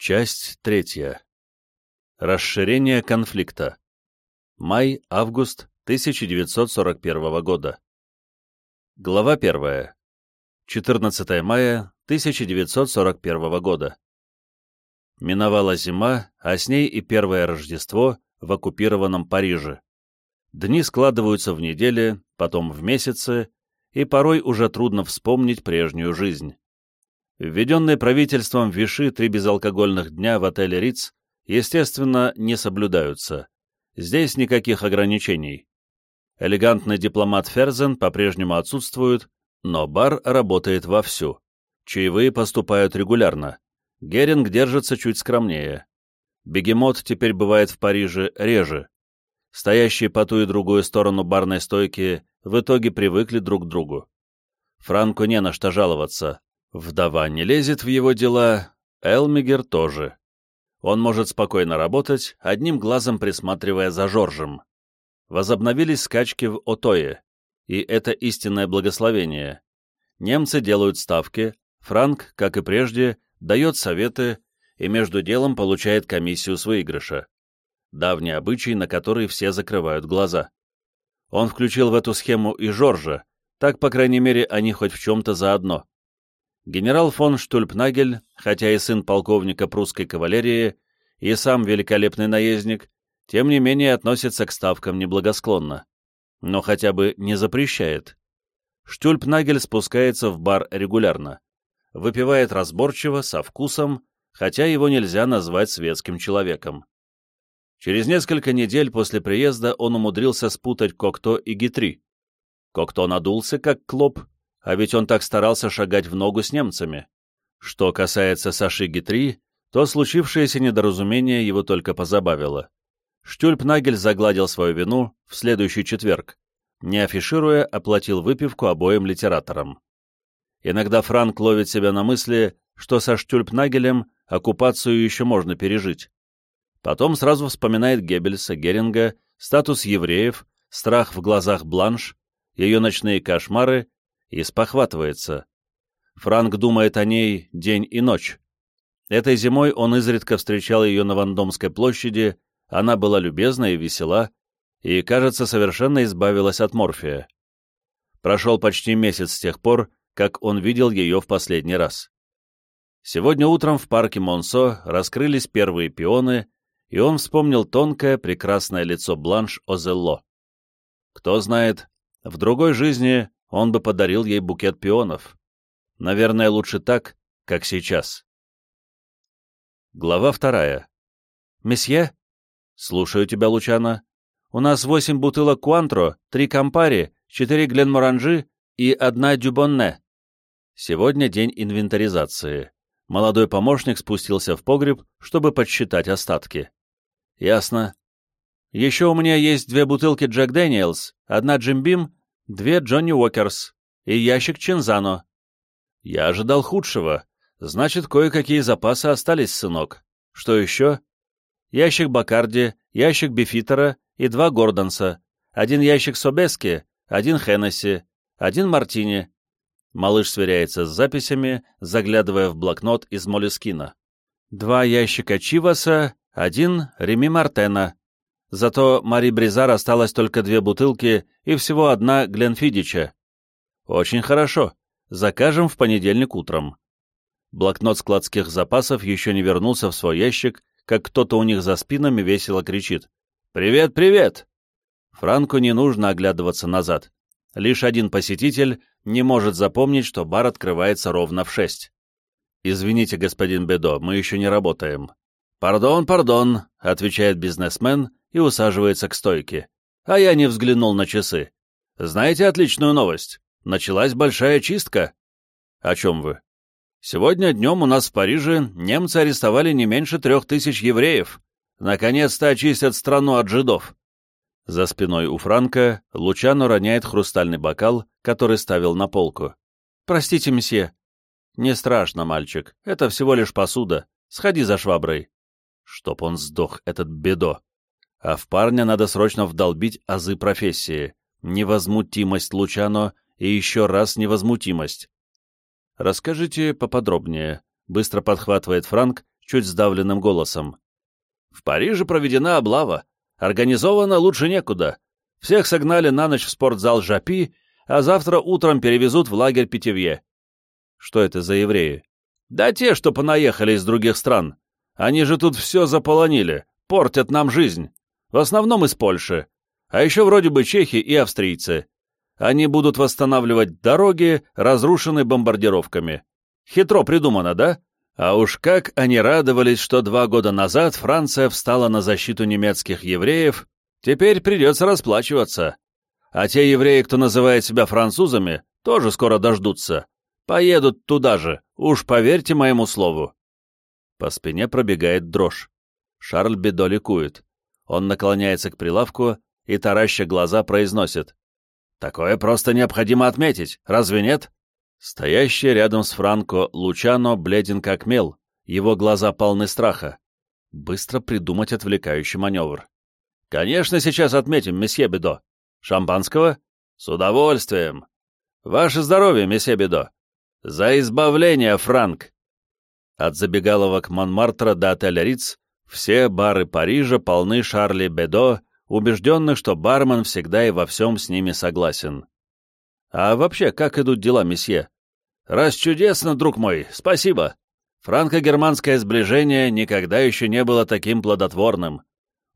Часть третья. Расширение конфликта. Май-август 1941 года. Глава 1. 14 мая 1941 года. Миновала зима, а с ней и первое Рождество в оккупированном Париже. Дни складываются в недели, потом в месяцы, и порой уже трудно вспомнить прежнюю жизнь. Введенные правительством Виши три безалкогольных дня в отеле Риц, естественно, не соблюдаются. Здесь никаких ограничений. Элегантный дипломат Ферзен по-прежнему отсутствует, но бар работает вовсю. Чаевые поступают регулярно. Геринг держится чуть скромнее. Бегемот теперь бывает в Париже реже. Стоящие по ту и другую сторону барной стойки в итоге привыкли друг к другу. Франку не на что жаловаться. Вдова не лезет в его дела, Элмигер тоже. Он может спокойно работать, одним глазом присматривая за Жоржем. Возобновились скачки в Отое, и это истинное благословение. Немцы делают ставки, Франк, как и прежде, дает советы и между делом получает комиссию с выигрыша. Давний обычай, на который все закрывают глаза. Он включил в эту схему и Жоржа, так, по крайней мере, они хоть в чем-то заодно. Генерал фон Штульпнагель, хотя и сын полковника прусской кавалерии, и сам великолепный наездник, тем не менее относится к ставкам неблагосклонно. Но хотя бы не запрещает. Штульпнагель спускается в бар регулярно. Выпивает разборчиво, со вкусом, хотя его нельзя назвать светским человеком. Через несколько недель после приезда он умудрился спутать Кокто и Гитри. Кокто надулся, как клоп, а ведь он так старался шагать в ногу с немцами. Что касается Саши Гитри, то случившееся недоразумение его только позабавило. Штюльпнагель загладил свою вину в следующий четверг. Не афишируя, оплатил выпивку обоим литераторам. Иногда Франк ловит себя на мысли, что со Штюльпнагелем оккупацию еще можно пережить. Потом сразу вспоминает Геббельса, Геринга, статус евреев, страх в глазах Бланш, ее ночные кошмары и спохватывается. Франк думает о ней день и ночь. Этой зимой он изредка встречал ее на Вандомской площади, она была любезна и весела, и, кажется, совершенно избавилась от морфия. Прошел почти месяц с тех пор, как он видел ее в последний раз. Сегодня утром в парке Монсо раскрылись первые пионы, и он вспомнил тонкое, прекрасное лицо Бланш Озелло. Кто знает, в другой жизни он бы подарил ей букет пионов. Наверное, лучше так, как сейчас. Глава вторая. «Месье?» «Слушаю тебя, Лучано. У нас восемь бутылок Куантро, три Кампари, четыре Гленморанжи и одна Дюбонне. Сегодня день инвентаризации. Молодой помощник спустился в погреб, чтобы подсчитать остатки. Ясно. Еще у меня есть две бутылки Джек Дэниелс, одна Джим Бим две Джонни Уокерс и ящик Чензано. Я ожидал худшего. Значит, кое-какие запасы остались, сынок. Что еще? Ящик Бакарди, ящик Бифитера и два Гордонса, один ящик Собески, один Хеннесси, один Мартини. Малыш сверяется с записями, заглядывая в блокнот из Молескина. Два ящика Чиваса, один Реми Мартена, Зато Мари Бризар осталось только две бутылки и всего одна Гленфидича. Очень хорошо. Закажем в понедельник утром. Блокнот складских запасов еще не вернулся в свой ящик, как кто-то у них за спинами весело кричит. «Привет, привет!» Франку не нужно оглядываться назад. Лишь один посетитель не может запомнить, что бар открывается ровно в шесть. «Извините, господин Бедо, мы еще не работаем». «Пардон, пардон», — отвечает бизнесмен и усаживается к стойке. А я не взглянул на часы. Знаете отличную новость? Началась большая чистка. О чем вы? Сегодня днем у нас в Париже немцы арестовали не меньше трех тысяч евреев. Наконец-то очистят страну от жидов. За спиной у Франка Лучано роняет хрустальный бокал, который ставил на полку. «Простите, месье». «Не страшно, мальчик. Это всего лишь посуда. Сходи за шваброй». Чтоб он сдох, этот бедо а в парня надо срочно вдолбить азы профессии. Невозмутимость Лучано и еще раз невозмутимость. «Расскажите поподробнее», — быстро подхватывает Франк, чуть сдавленным голосом. «В Париже проведена облава. Организовано лучше некуда. Всех согнали на ночь в спортзал Жапи, а завтра утром перевезут в лагерь Питевье». «Что это за евреи?» «Да те, что понаехали из других стран. Они же тут все заполонили, портят нам жизнь. В основном из Польши. А еще вроде бы чехи и австрийцы. Они будут восстанавливать дороги, разрушенные бомбардировками. Хитро придумано, да? А уж как они радовались, что два года назад Франция встала на защиту немецких евреев, теперь придется расплачиваться. А те евреи, кто называет себя французами, тоже скоро дождутся. Поедут туда же, уж поверьте моему слову. По спине пробегает дрожь. Шарль Бедо ликует. Он наклоняется к прилавку и, тараща глаза, произносит. «Такое просто необходимо отметить, разве нет?» Стоящий рядом с Франко Лучано бледен как мел, его глаза полны страха. Быстро придумать отвлекающий маневр. «Конечно, сейчас отметим, месье Бедо. Шампанского? С удовольствием. Ваше здоровье, месье Бедо. За избавление, Франк!» От забегаловок Монмартра до отеля Риц все бары Парижа полны Шарли Бедо, убежденных, что бармен всегда и во всем с ними согласен. А вообще, как идут дела, месье? Раз чудесно, друг мой, спасибо. Франко-германское сближение никогда еще не было таким плодотворным.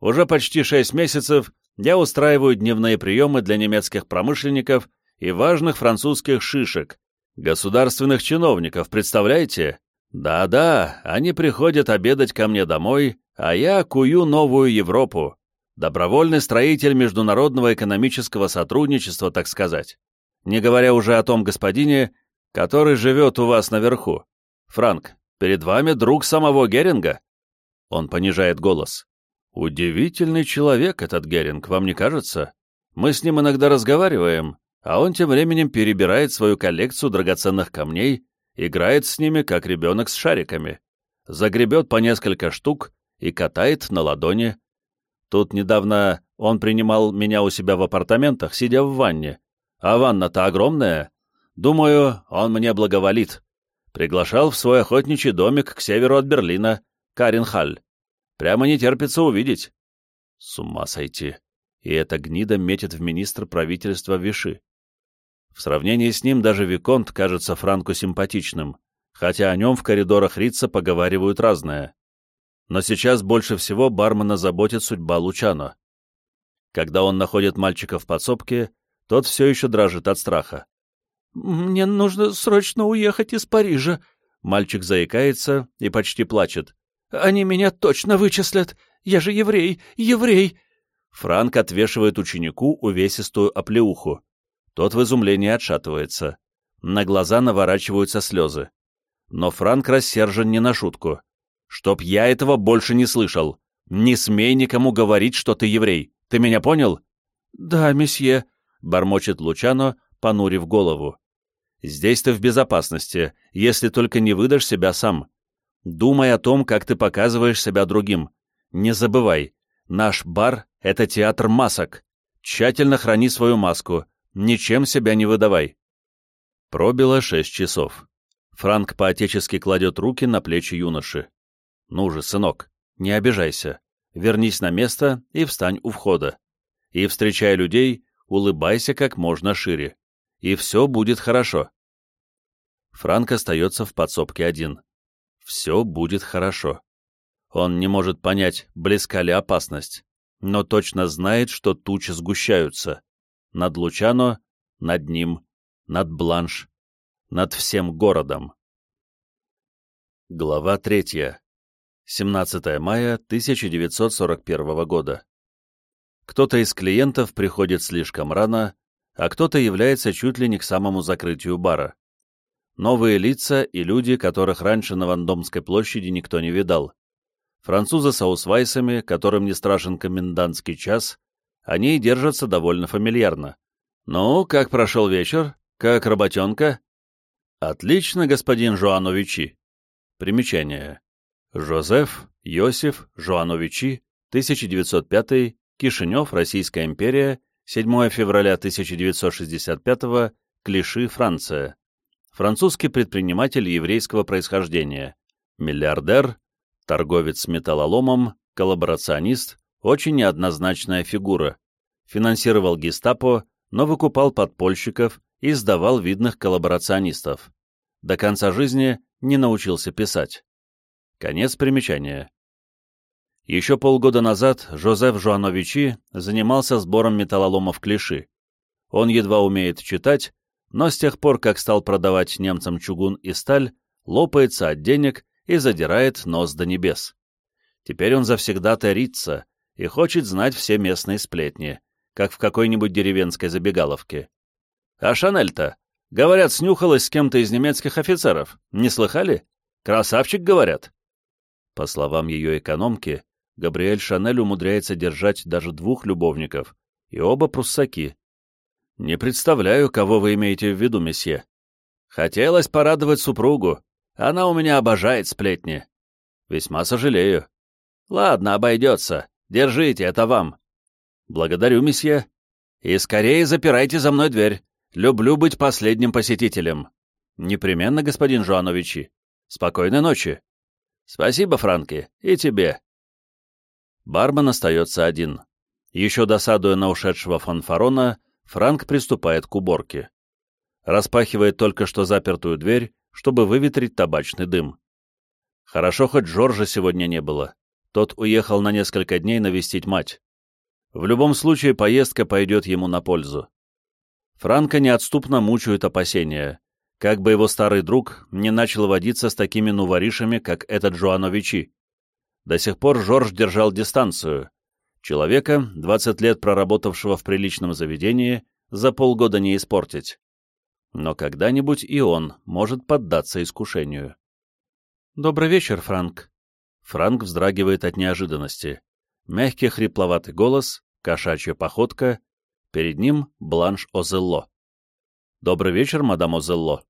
Уже почти шесть месяцев я устраиваю дневные приемы для немецких промышленников и важных французских шишек, государственных чиновников, представляете? Да-да, они приходят обедать ко мне домой, а я кую новую Европу. Добровольный строитель международного экономического сотрудничества, так сказать. Не говоря уже о том господине, который живет у вас наверху. Франк, перед вами друг самого Геринга. Он понижает голос. Удивительный человек этот Геринг, вам не кажется? Мы с ним иногда разговариваем, а он тем временем перебирает свою коллекцию драгоценных камней, играет с ними, как ребенок с шариками. Загребет по несколько штук и катает на ладони. Тут недавно он принимал меня у себя в апартаментах, сидя в ванне. А ванна-то огромная. Думаю, он мне благоволит. Приглашал в свой охотничий домик к северу от Берлина, Каренхаль. Прямо не терпится увидеть. С ума сойти. И эта гнида метит в министр правительства Виши. В сравнении с ним даже Виконт кажется Франку симпатичным, хотя о нем в коридорах Рица поговаривают разное но сейчас больше всего бармена заботит судьба Лучано. Когда он находит мальчика в подсобке, тот все еще дрожит от страха. «Мне нужно срочно уехать из Парижа», — мальчик заикается и почти плачет. «Они меня точно вычислят! Я же еврей! Еврей!» Франк отвешивает ученику увесистую оплеуху. Тот в изумлении отшатывается. На глаза наворачиваются слезы. Но Франк рассержен не на шутку. Чтоб я этого больше не слышал. Не смей никому говорить, что ты еврей. Ты меня понял? Да, месье, бормочет Лучано, понурив голову. Здесь ты в безопасности, если только не выдашь себя сам. Думай о том, как ты показываешь себя другим. Не забывай, наш бар — это театр масок. Тщательно храни свою маску, ничем себя не выдавай. Пробило шесть часов. Франк поотечески кладет руки на плечи юноши. «Ну же, сынок, не обижайся. Вернись на место и встань у входа. И, встречая людей, улыбайся как можно шире. И все будет хорошо». Франк остается в подсобке один. Все будет хорошо. Он не может понять, близка ли опасность, но точно знает, что тучи сгущаются. Над Лучано, над ним, над Бланш, над всем городом. Глава третья. 17 мая 1941 года. Кто-то из клиентов приходит слишком рано, а кто-то является чуть ли не к самому закрытию бара. Новые лица и люди, которых раньше на Вандомской площади никто не видал. Французы с аусвайсами, которым не страшен комендантский час, они держатся довольно фамильярно. «Ну, как прошел вечер? Как работенка?» «Отлично, господин Жуановичи». Примечание. Жозеф, Йосиф, Жуановичи, 1905, Кишинев, Российская империя, 7 февраля 1965, Клиши, Франция. Французский предприниматель еврейского происхождения. Миллиардер, Торговец металлоломом, коллаборационист, очень неоднозначная фигура. Финансировал гестапо, но выкупал подпольщиков и сдавал видных коллаборационистов. До конца жизни не научился писать. Конец примечания. Еще полгода назад Жозеф Жуановичи занимался сбором металлоломов клиши. Он едва умеет читать, но с тех пор, как стал продавать немцам чугун и сталь, лопается от денег и задирает нос до небес. Теперь он завсегда-то рится и хочет знать все местные сплетни, как в какой-нибудь деревенской забегаловке. А Шанель-то, говорят, снюхалась с кем-то из немецких офицеров. Не слыхали? Красавчик, говорят. По словам ее экономки, Габриэль Шанель умудряется держать даже двух любовников, и оба пруссаки. Не представляю, кого вы имеете в виду, месье. Хотелось порадовать супругу. Она у меня обожает сплетни. Весьма сожалею. Ладно, обойдется. Держите, это вам. Благодарю, месье. И скорее запирайте за мной дверь. Люблю быть последним посетителем. Непременно, господин Жуановичи. Спокойной ночи. Спасибо, Франки, и тебе. Бармен остается один. Еще досадуя на ушедшего фанфарона, Франк приступает к уборке. Распахивает только что запертую дверь, чтобы выветрить табачный дым. Хорошо, хоть Жоржа сегодня не было. Тот уехал на несколько дней навестить мать. В любом случае, поездка пойдет ему на пользу. Франка неотступно мучают опасения, как бы его старый друг не начал водиться с такими нуворишами, как этот Жуановичи. До сих пор Жорж держал дистанцию. Человека, 20 лет проработавшего в приличном заведении, за полгода не испортить. Но когда-нибудь и он может поддаться искушению. «Добрый вечер, Франк». Франк вздрагивает от неожиданности. Мягкий хрипловатый голос, кошачья походка. Перед ним Бланш Озелло. «Добрый вечер, мадам Озелло».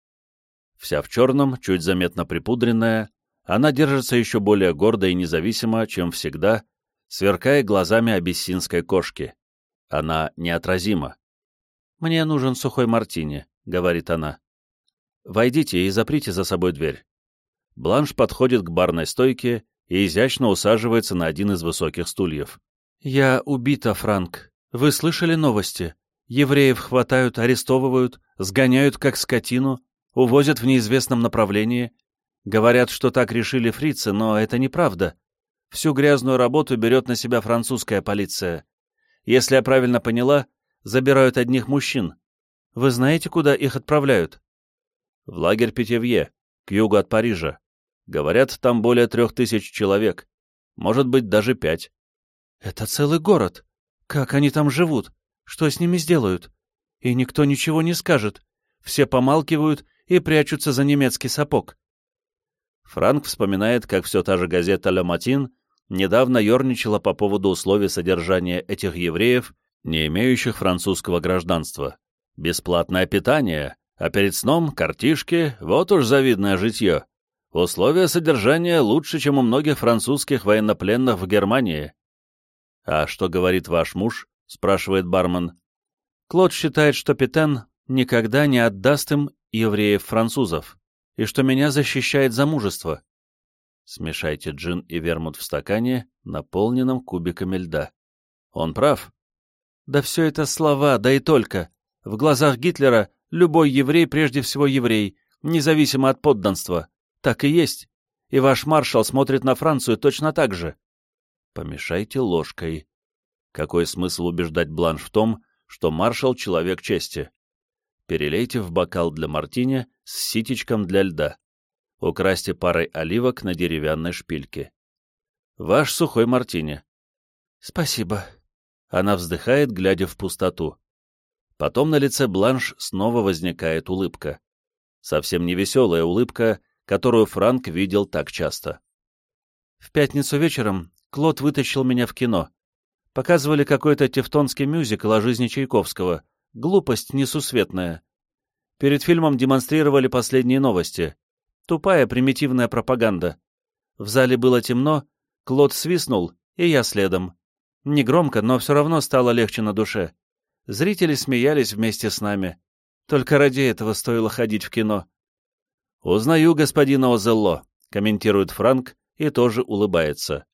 Вся в черном, чуть заметно припудренная, она держится еще более гордо и независимо, чем всегда, сверкая глазами абиссинской кошки. Она неотразима. «Мне нужен сухой мартини», — говорит она. «Войдите и заприте за собой дверь». Бланш подходит к барной стойке и изящно усаживается на один из высоких стульев. «Я убита, Франк. Вы слышали новости? Евреев хватают, арестовывают, сгоняют как скотину, увозят в неизвестном направлении, Говорят, что так решили фрицы, но это неправда. Всю грязную работу берет на себя французская полиция. Если я правильно поняла, забирают одних мужчин. Вы знаете, куда их отправляют? В лагерь Петевье, к югу от Парижа. Говорят, там более трех тысяч человек. Может быть, даже пять. Это целый город. Как они там живут? Что с ними сделают? И никто ничего не скажет. Все помалкивают и прячутся за немецкий сапог. Франк вспоминает, как все та же газета «Ле Матин» недавно ерничала по поводу условий содержания этих евреев, не имеющих французского гражданства. Бесплатное питание, а перед сном картишки, вот уж завидное житье. Условия содержания лучше, чем у многих французских военнопленных в Германии. «А что говорит ваш муж?» — спрашивает бармен. Клод считает, что Петен никогда не отдаст им евреев-французов и что меня защищает замужество. Смешайте джин и вермут в стакане, наполненном кубиками льда. Он прав. Да все это слова, да и только. В глазах Гитлера любой еврей прежде всего еврей, независимо от подданства. Так и есть. И ваш маршал смотрит на Францию точно так же. Помешайте ложкой. Какой смысл убеждать Бланш в том, что маршал — человек чести? перелейте в бокал для мартини с ситечком для льда. Украсьте парой оливок на деревянной шпильке. Ваш сухой мартини. Спасибо. Она вздыхает, глядя в пустоту. Потом на лице Бланш снова возникает улыбка. Совсем не веселая улыбка, которую Франк видел так часто. В пятницу вечером Клод вытащил меня в кино. Показывали какой-то тевтонский мюзикл о жизни Чайковского, Глупость несусветная. Перед фильмом демонстрировали последние новости. Тупая примитивная пропаганда. В зале было темно, Клод свистнул, и я следом. Негромко, но все равно стало легче на душе. Зрители смеялись вместе с нами. Только ради этого стоило ходить в кино. «Узнаю господина Озелло», — комментирует Франк, и тоже улыбается.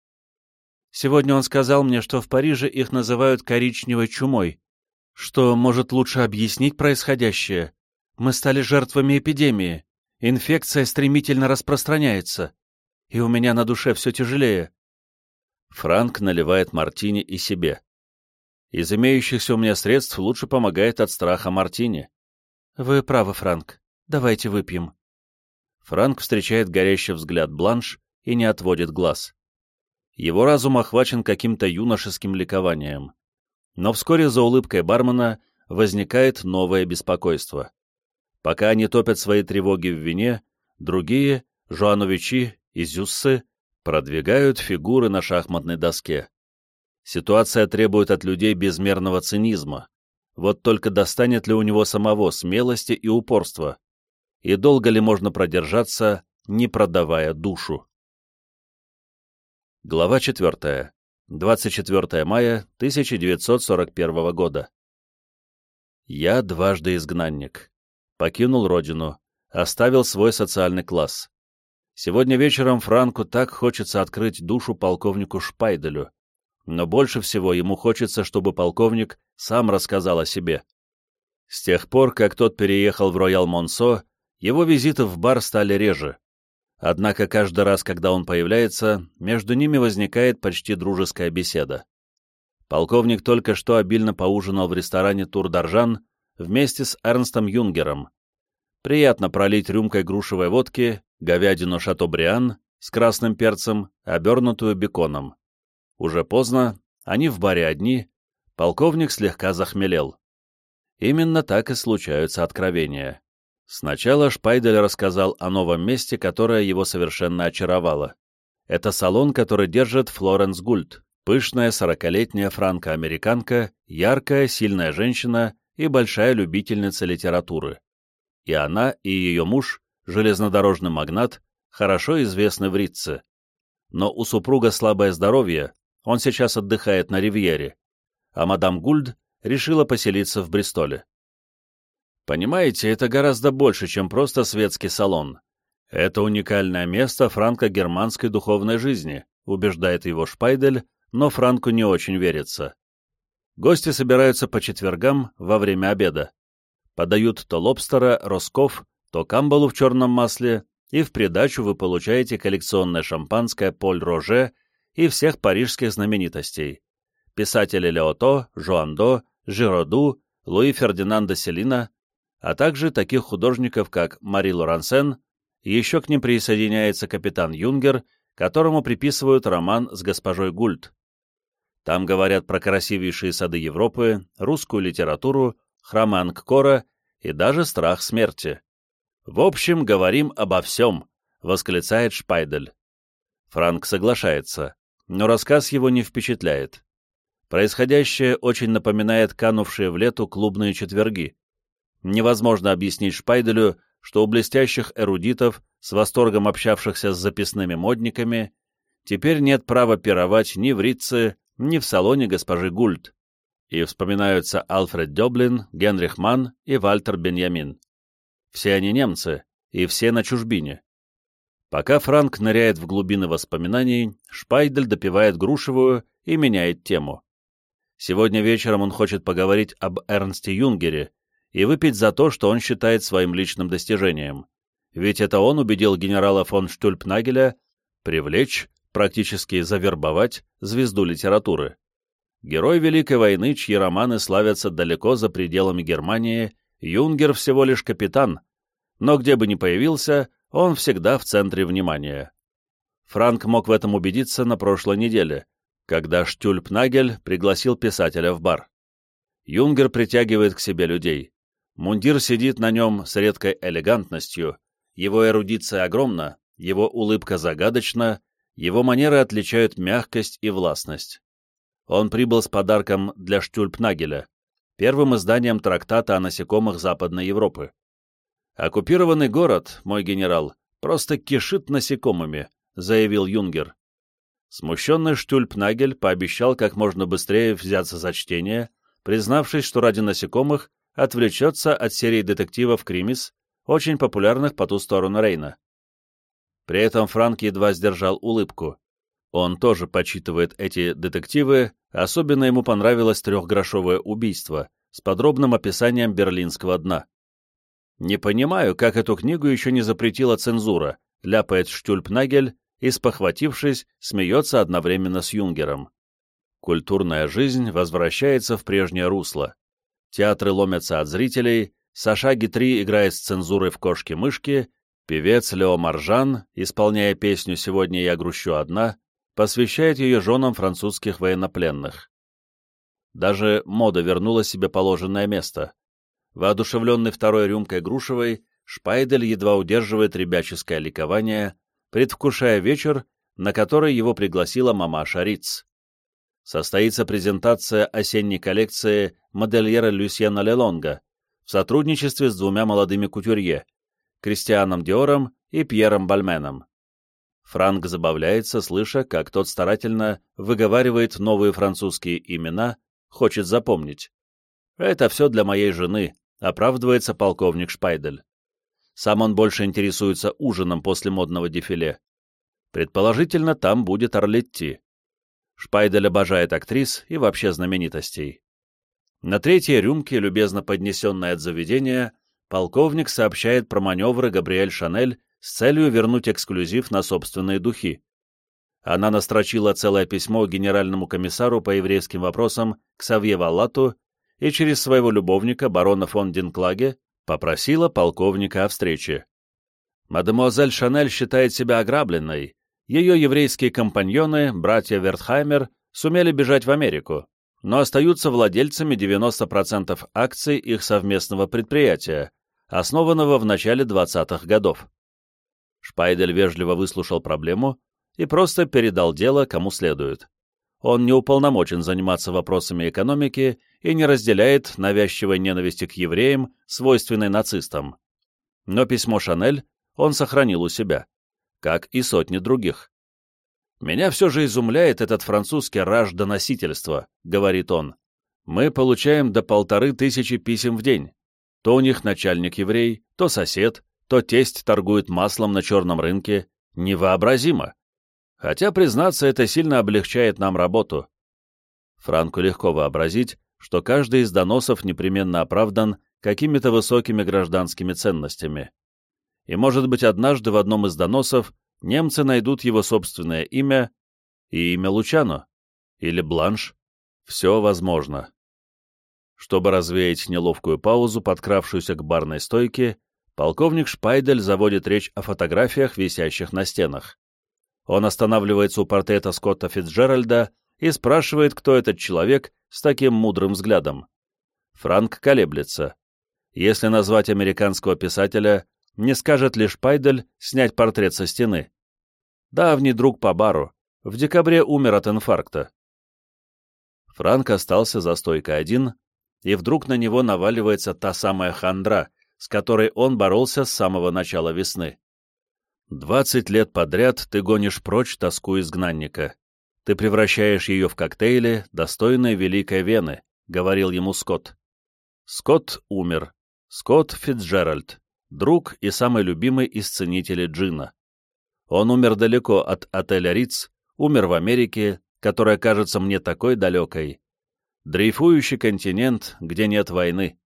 Сегодня он сказал мне, что в Париже их называют коричневой чумой, что может лучше объяснить происходящее. Мы стали жертвами эпидемии. Инфекция стремительно распространяется. И у меня на душе все тяжелее. Франк наливает мартини и себе. Из имеющихся у меня средств лучше помогает от страха мартини. Вы правы, Франк. Давайте выпьем. Франк встречает горящий взгляд Бланш и не отводит глаз. Его разум охвачен каким-то юношеским ликованием. Но вскоре за улыбкой бармена возникает новое беспокойство. Пока они топят свои тревоги в вине, другие, Жуановичи и Зюссы, продвигают фигуры на шахматной доске. Ситуация требует от людей безмерного цинизма. Вот только достанет ли у него самого смелости и упорства? И долго ли можно продержаться, не продавая душу? Глава 4. 24 мая 1941 года. Я дважды изгнанник. Покинул родину, оставил свой социальный класс. Сегодня вечером Франку так хочется открыть душу полковнику Шпайделю, но больше всего ему хочется, чтобы полковник сам рассказал о себе. С тех пор, как тот переехал в Роял Монсо, его визиты в бар стали реже. Однако каждый раз, когда он появляется, между ними возникает почти дружеская беседа. Полковник только что обильно поужинал в ресторане «Тур-Даржан» вместе с Эрнстом Юнгером. Приятно пролить рюмкой грушевой водки, говядину «Шатобриан» с красным перцем, обернутую беконом. Уже поздно, они в баре одни, полковник слегка захмелел. Именно так и случаются откровения. Сначала Шпайдель рассказал о новом месте, которое его совершенно очаровало. Это салон, который держит Флоренс Гульд, пышная сорокалетняя франко-американка, яркая, сильная женщина и большая любительница литературы. И она, и ее муж, железнодорожный магнат, хорошо известны в Ритце. Но у супруга слабое здоровье, он сейчас отдыхает на Ривьере, а мадам Гульд решила поселиться в Бристоле. Понимаете, это гораздо больше, чем просто светский салон. Это уникальное место франко-германской духовной жизни, убеждает его Шпайдель, но Франку не очень верится. Гости собираются по четвергам во время обеда. Подают то лобстера, росков, то камбалу в черном масле, и в придачу вы получаете коллекционное шампанское Поль Роже и всех парижских знаменитостей. Писатели Леото, Жуандо, Жироду, Луи Фердинандо Селина, а также таких художников, как Мари Лорансен, еще к ним присоединяется капитан Юнгер, которому приписывают роман с госпожой Гульт. Там говорят про красивейшие сады Европы, русскую литературу, храмы Ангкора и даже страх смерти. «В общем, говорим обо всем», — восклицает Шпайдель. Франк соглашается, но рассказ его не впечатляет. Происходящее очень напоминает канувшие в лету клубные четверги. Невозможно объяснить Шпайделю, что у блестящих эрудитов, с восторгом общавшихся с записными модниками, теперь нет права пировать ни в Ритце, ни в салоне госпожи Гульт. И вспоминаются Альфред Дёблин, Генрих Манн и Вальтер Беньямин. Все они немцы, и все на чужбине. Пока Франк ныряет в глубины воспоминаний, Шпайдель допивает грушевую и меняет тему. Сегодня вечером он хочет поговорить об Эрнсте Юнгере и выпить за то, что он считает своим личным достижением. Ведь это он убедил генерала фон Штюльпнагеля привлечь, практически завербовать, звезду литературы. Герой Великой войны, чьи романы славятся далеко за пределами Германии Юнгер всего лишь капитан, но где бы ни появился, он всегда в центре внимания. Франк мог в этом убедиться на прошлой неделе, когда Штюльпнагель пригласил писателя в бар. Юнгер притягивает к себе людей. Мундир сидит на нем с редкой элегантностью, его эрудиция огромна, его улыбка загадочна, его манеры отличают мягкость и властность. Он прибыл с подарком для Штюльпнагеля, первым изданием трактата о насекомых Западной Европы. «Оккупированный город, мой генерал, просто кишит насекомыми», — заявил Юнгер. Смущенный Штюльпнагель пообещал как можно быстрее взяться за чтение, признавшись, что ради насекомых отвлечется от серии детективов «Кримис», очень популярных по ту сторону Рейна. При этом Франк едва сдержал улыбку. Он тоже почитывает эти детективы, особенно ему понравилось трехгрошовое убийство с подробным описанием берлинского дна. «Не понимаю, как эту книгу еще не запретила цензура», — ляпает Штюльпнагель и, спохватившись, смеется одновременно с Юнгером. Культурная жизнь возвращается в прежнее русло. Театры ломятся от зрителей, Саша Гитри играет с цензурой в «Кошки-мышки», певец Лео Маржан, исполняя песню «Сегодня я грущу одна», посвящает ее женам французских военнопленных. Даже мода вернула себе положенное место. Воодушевленный второй рюмкой Грушевой, Шпайдель едва удерживает ребяческое ликование, предвкушая вечер, на который его пригласила мамаша Риц. Состоится презентация осенней коллекции модельера Люсьена Лелонга в сотрудничестве с двумя молодыми кутюрье, Кристианом Диором и Пьером Бальменом. Франк забавляется, слыша, как тот старательно выговаривает новые французские имена, хочет запомнить. «Это все для моей жены», — оправдывается полковник Шпайдель. Сам он больше интересуется ужином после модного дефиле. Предположительно, там будет Орлетти. Шпайдель обожает актрис и вообще знаменитостей. На третьей рюмке, любезно поднесенной от заведения, полковник сообщает про маневры Габриэль Шанель с целью вернуть эксклюзив на собственные духи. Она настрочила целое письмо генеральному комиссару по еврейским вопросам Ксавье Валлату и через своего любовника, барона фон Динклаге, попросила полковника о встрече. Мадемуазель Шанель считает себя ограбленной. Ее еврейские компаньоны, братья Вертхаймер, сумели бежать в Америку, но остаются владельцами 90% акций их совместного предприятия, основанного в начале 20-х годов. Шпайдель вежливо выслушал проблему и просто передал дело кому следует. Он не уполномочен заниматься вопросами экономики и не разделяет навязчивой ненависти к евреям, свойственной нацистам. Но письмо Шанель он сохранил у себя, как и сотни других. «Меня все же изумляет этот французский раж доносительства», — говорит он. «Мы получаем до полторы тысячи писем в день. То у них начальник еврей, то сосед, то тесть торгует маслом на черном рынке. Невообразимо. Хотя, признаться, это сильно облегчает нам работу. Франку легко вообразить, что каждый из доносов непременно оправдан какими-то высокими гражданскими ценностями. И, может быть, однажды в одном из доносов немцы найдут его собственное имя и имя Лучано, или Бланш. Все возможно. Чтобы развеять неловкую паузу, подкравшуюся к барной стойке, полковник Шпайдель заводит речь о фотографиях, висящих на стенах. Он останавливается у портрета Скотта Фитцджеральда и спрашивает, кто этот человек с таким мудрым взглядом. Франк колеблется. Если назвать американского писателя, не скажет лишь Пайдель снять портрет со стены. Давний друг по бару. В декабре умер от инфаркта. Франк остался за стойкой один, и вдруг на него наваливается та самая хандра, с которой он боролся с самого начала весны. Двадцать лет подряд ты гонишь прочь тоску изгнанника. Ты превращаешь ее в коктейли, достойные Великой Вены, — говорил ему Скотт. Скотт умер. Скотт Фитцджеральд, друг и самый любимый из ценителей джина. Он умер далеко от отеля Риц, умер в Америке, которая кажется мне такой далекой. Дрейфующий континент, где нет войны.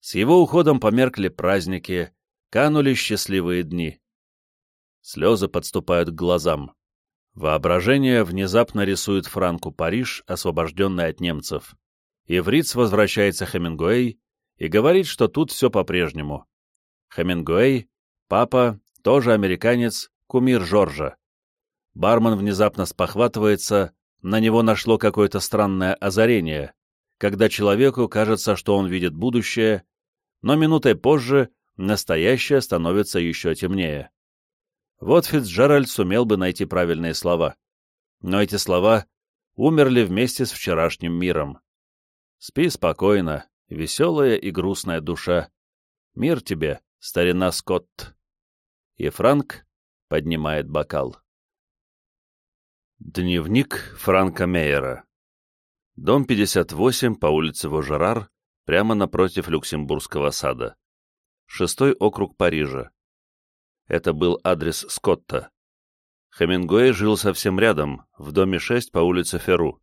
С его уходом померкли праздники, канули счастливые дни. Слезы подступают к глазам. Воображение внезапно рисует Франку Париж, освобожденный от немцев. И в Риц возвращается Хемингуэй и говорит, что тут все по-прежнему. Хемингуэй, папа, тоже американец, кумир Жоржа. Бармен внезапно спохватывается, на него нашло какое-то странное озарение, когда человеку кажется, что он видит будущее, но минутой позже настоящее становится еще темнее. Вот Фицджеральд сумел бы найти правильные слова. Но эти слова умерли вместе с вчерашним миром. Спи спокойно, веселая и грустная душа. Мир тебе, старина Скотт. И Франк поднимает бокал. Дневник Франка Мейера. Дом 58 по улице Вожерар, прямо напротив Люксембургского сада. Шестой округ Парижа. Это был адрес Скотта. Хемингуэй жил совсем рядом, в доме 6 по улице Феру.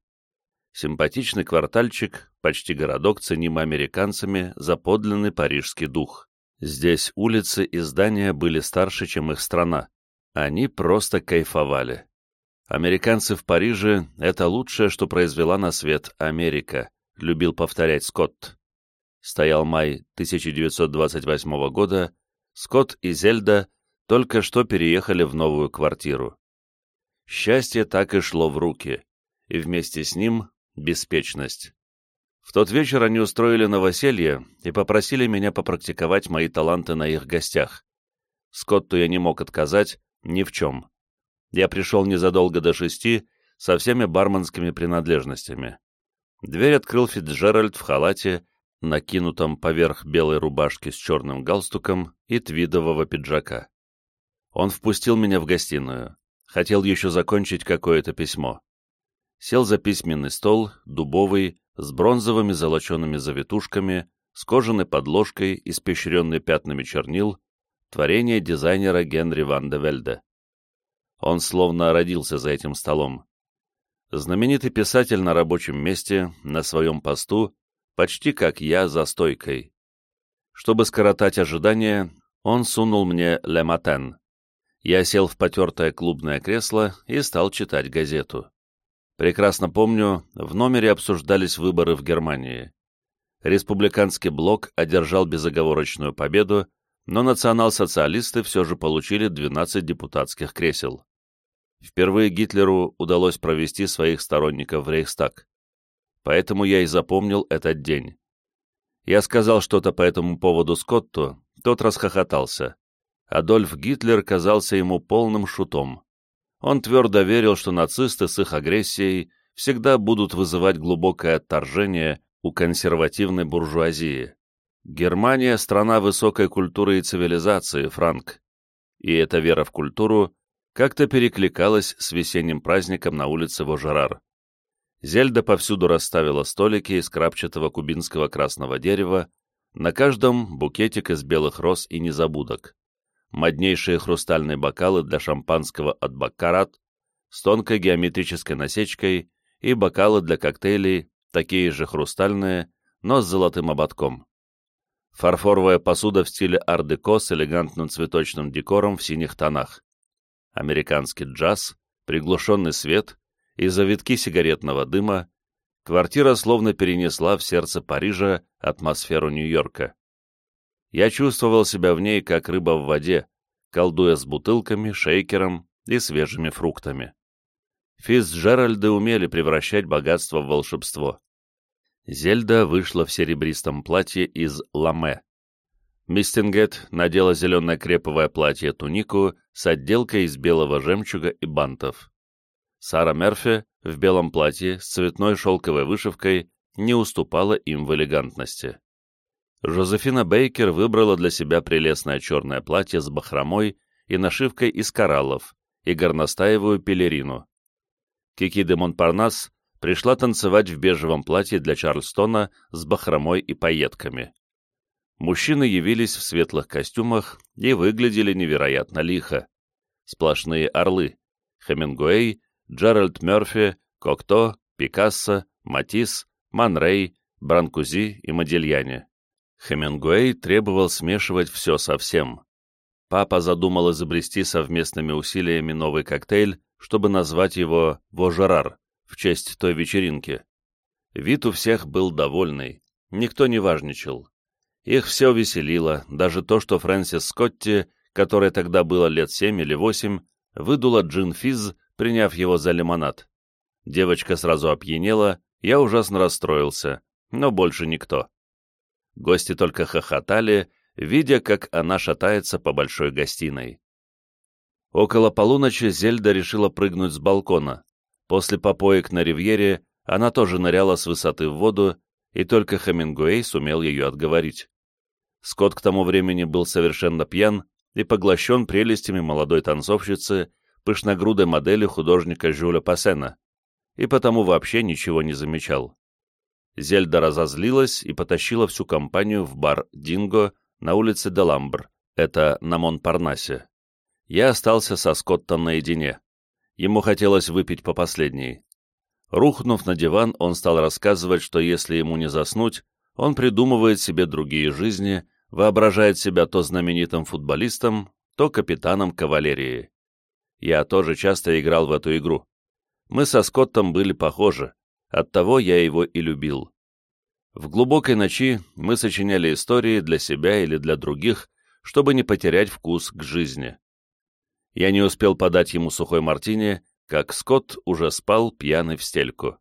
Симпатичный квартальчик, почти городок, ценимый американцами за подлинный парижский дух. Здесь улицы и здания были старше, чем их страна. Они просто кайфовали. Американцы в Париже — это лучшее, что произвела на свет Америка, любил повторять Скотт. Стоял май 1928 года, Скотт и Зельда только что переехали в новую квартиру. Счастье так и шло в руки, и вместе с ним беспечность. В тот вечер они устроили новоселье и попросили меня попрактиковать мои таланты на их гостях. Скотту я не мог отказать ни в чем. Я пришел незадолго до шести со всеми барменскими принадлежностями. Дверь открыл Фитджеральд в халате, накинутом поверх белой рубашки с черным галстуком и твидового пиджака. Он впустил меня в гостиную. Хотел еще закончить какое-то письмо сел за письменный стол, дубовый, с бронзовыми золочеными завитушками, с кожаной подложкой, испещренной пятнами чернил, творение дизайнера Генри ван де Вельде. Он словно родился за этим столом. Знаменитый писатель на рабочем месте, на своем посту, почти как я за стойкой. Чтобы скоротать ожидания, он сунул мне «Ле Матен». Я сел в потертое клубное кресло и стал читать газету. Прекрасно помню, в номере обсуждались выборы в Германии. Республиканский блок одержал безоговорочную победу, но национал-социалисты все же получили 12 депутатских кресел. Впервые Гитлеру удалось провести своих сторонников в Рейхстаг. Поэтому я и запомнил этот день. Я сказал что-то по этому поводу Скотту, тот расхохотался. Адольф Гитлер казался ему полным шутом. Он твердо верил, что нацисты с их агрессией всегда будут вызывать глубокое отторжение у консервативной буржуазии. Германия – страна высокой культуры и цивилизации, Франк. И эта вера в культуру как-то перекликалась с весенним праздником на улице Вожерар. Зельда повсюду расставила столики из крапчатого кубинского красного дерева, на каждом букетик из белых роз и незабудок моднейшие хрустальные бокалы для шампанского от Баккарат с тонкой геометрической насечкой и бокалы для коктейлей, такие же хрустальные, но с золотым ободком. Фарфоровая посуда в стиле ар-деко с элегантным цветочным декором в синих тонах. Американский джаз, приглушенный свет и завитки сигаретного дыма, квартира словно перенесла в сердце Парижа атмосферу Нью-Йорка. Я чувствовал себя в ней, как рыба в воде, колдуя с бутылками, шейкером и свежими фруктами. Фицджеральды умели превращать богатство в волшебство. Зельда вышла в серебристом платье из ламе. Мистингет надела зеленое креповое платье-тунику с отделкой из белого жемчуга и бантов. Сара Мерфи в белом платье с цветной шелковой вышивкой не уступала им в элегантности. Жозефина Бейкер выбрала для себя прелестное черное платье с бахромой и нашивкой из кораллов и горностаевую пелерину. Кики де Монпарнас пришла танцевать в бежевом платье для Чарльстона с бахромой и пайетками. Мужчины явились в светлых костюмах и выглядели невероятно лихо. Сплошные орлы. Хемингуэй, Джеральд Мёрфи, Кокто, Пикассо, Матисс, Манрей, Бранкузи и Модильяне. Хемингуэй требовал смешивать все со всем. Папа задумал изобрести совместными усилиями новый коктейль, чтобы назвать его «Вожерар» в честь той вечеринки. Вид у всех был довольный, никто не важничал. Их все веселило, даже то, что Фрэнсис Скотти, которой тогда было лет семь или восемь, выдула джин-физ, приняв его за лимонад. Девочка сразу опьянела, я ужасно расстроился, но больше никто. Гости только хохотали, видя, как она шатается по большой гостиной. Около полуночи Зельда решила прыгнуть с балкона. После попоек на ривьере она тоже ныряла с высоты в воду, и только Хемингуэй сумел ее отговорить. Скотт к тому времени был совершенно пьян и поглощен прелестями молодой танцовщицы, пышногрудой модели художника Жюля Пассена, и потому вообще ничего не замечал. Зельда разозлилась и потащила всю компанию в бар «Динго» на улице Деламбр, это на Монпарнасе. Я остался со Скоттом наедине. Ему хотелось выпить по последней. Рухнув на диван, он стал рассказывать, что если ему не заснуть, он придумывает себе другие жизни, воображает себя то знаменитым футболистом, то капитаном кавалерии. Я тоже часто играл в эту игру. Мы со Скоттом были похожи, оттого я его и любил. В глубокой ночи мы сочиняли истории для себя или для других, чтобы не потерять вкус к жизни. Я не успел подать ему сухой мартини, как Скотт уже спал пьяный в стельку.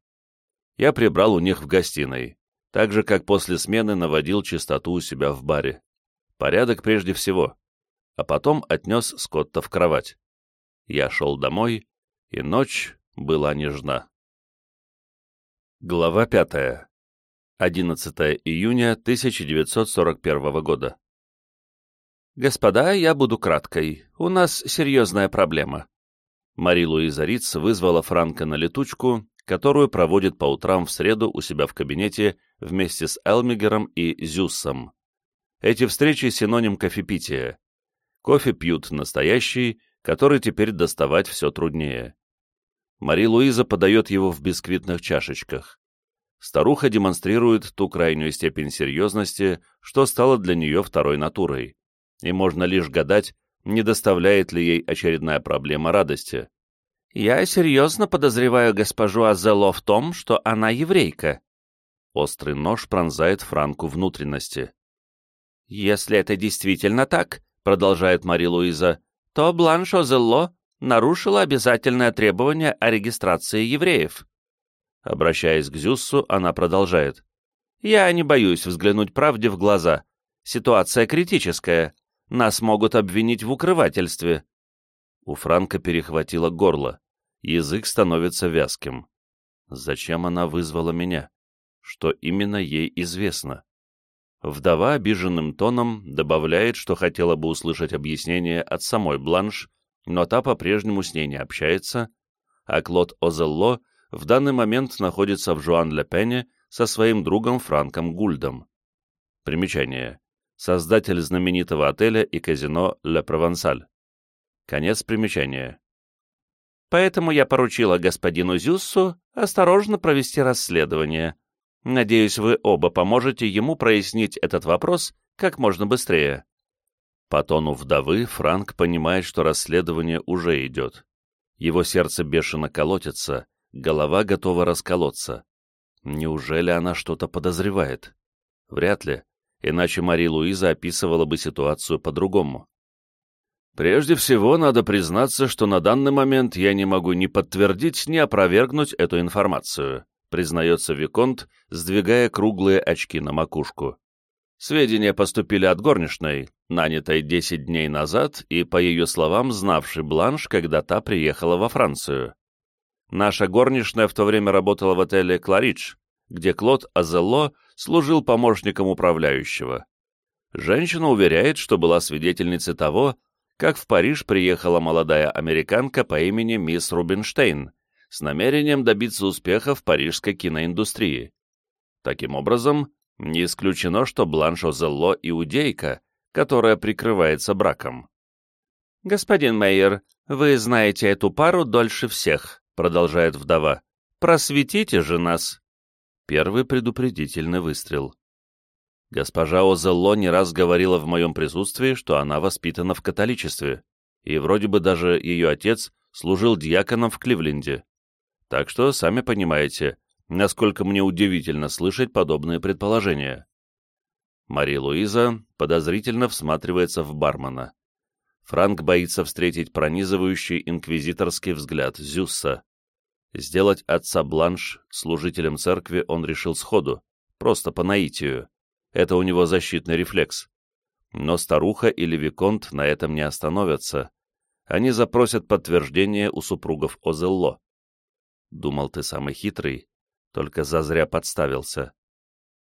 Я прибрал у них в гостиной, так же, как после смены наводил чистоту у себя в баре. Порядок прежде всего. А потом отнес Скотта в кровать. Я шел домой, и ночь была нежна. Глава 5. 11 июня 1941 года. «Господа, я буду краткой. У нас серьезная проблема». Мари Луиза Риц вызвала Франка на летучку, которую проводит по утрам в среду у себя в кабинете вместе с Элмигером и Зюссом. Эти встречи — синоним кофепития. Кофе пьют настоящий, который теперь доставать все труднее. Мари-Луиза подает его в бисквитных чашечках. Старуха демонстрирует ту крайнюю степень серьезности, что стало для нее второй натурой, и можно лишь гадать, не доставляет ли ей очередная проблема радости. «Я серьезно подозреваю госпожу Азело в том, что она еврейка». Острый нож пронзает Франку внутренности. «Если это действительно так», — продолжает Мари-Луиза, «то Бланш Азело нарушила обязательное требование о регистрации евреев». Обращаясь к Зюссу, она продолжает. «Я не боюсь взглянуть правде в глаза. Ситуация критическая. Нас могут обвинить в укрывательстве. У Франка перехватило горло. Язык становится вязким. Зачем она вызвала меня? Что именно ей известно? Вдова обиженным тоном добавляет, что хотела бы услышать объяснение от самой Бланш, но та по-прежнему с ней не общается, а Клод Озелло в данный момент находится в Жуан-Ле-Пене со своим другом Франком Гульдом. Примечание. Создатель знаменитого отеля и казино «Ле Провансаль». Конец примечания. Поэтому я поручила господину Зюссу осторожно провести расследование. Надеюсь, вы оба поможете ему прояснить этот вопрос как можно быстрее. По тону вдовы Франк понимает, что расследование уже идет. Его сердце бешено колотится, голова готова расколоться. Неужели она что-то подозревает? Вряд ли, иначе Мари Луиза описывала бы ситуацию по-другому. Прежде всего, надо признаться, что на данный момент я не могу ни подтвердить, ни опровергнуть эту информацию, признается Виконт, сдвигая круглые очки на макушку. Сведения поступили от горничной, нанятой 10 дней назад и, по ее словам, знавшей Бланш, когда та приехала во Францию. Наша горничная в то время работала в отеле «Кларидж», где Клод Азелло служил помощником управляющего. Женщина уверяет, что была свидетельницей того, как в Париж приехала молодая американка по имени мисс Рубинштейн с намерением добиться успеха в парижской киноиндустрии. Таким образом, не исключено, что Бланш Озелло – иудейка, которая прикрывается браком. «Господин Мейер, вы знаете эту пару дольше всех», — продолжает вдова. «Просветите же нас». Первый предупредительный выстрел. Госпожа Озелло не раз говорила в моем присутствии, что она воспитана в католичестве, и вроде бы даже ее отец служил дьяконом в Кливленде. Так что, сами понимаете, насколько мне удивительно слышать подобные предположения. Мария Луиза подозрительно всматривается в бармена. Франк боится встретить пронизывающий инквизиторский взгляд Зюсса. Сделать отца Бланш служителем церкви он решил сходу, просто по наитию. Это у него защитный рефлекс. Но старуха или Виконт на этом не остановятся. Они запросят подтверждение у супругов Озелло. Думал, ты самый хитрый, только зазря подставился.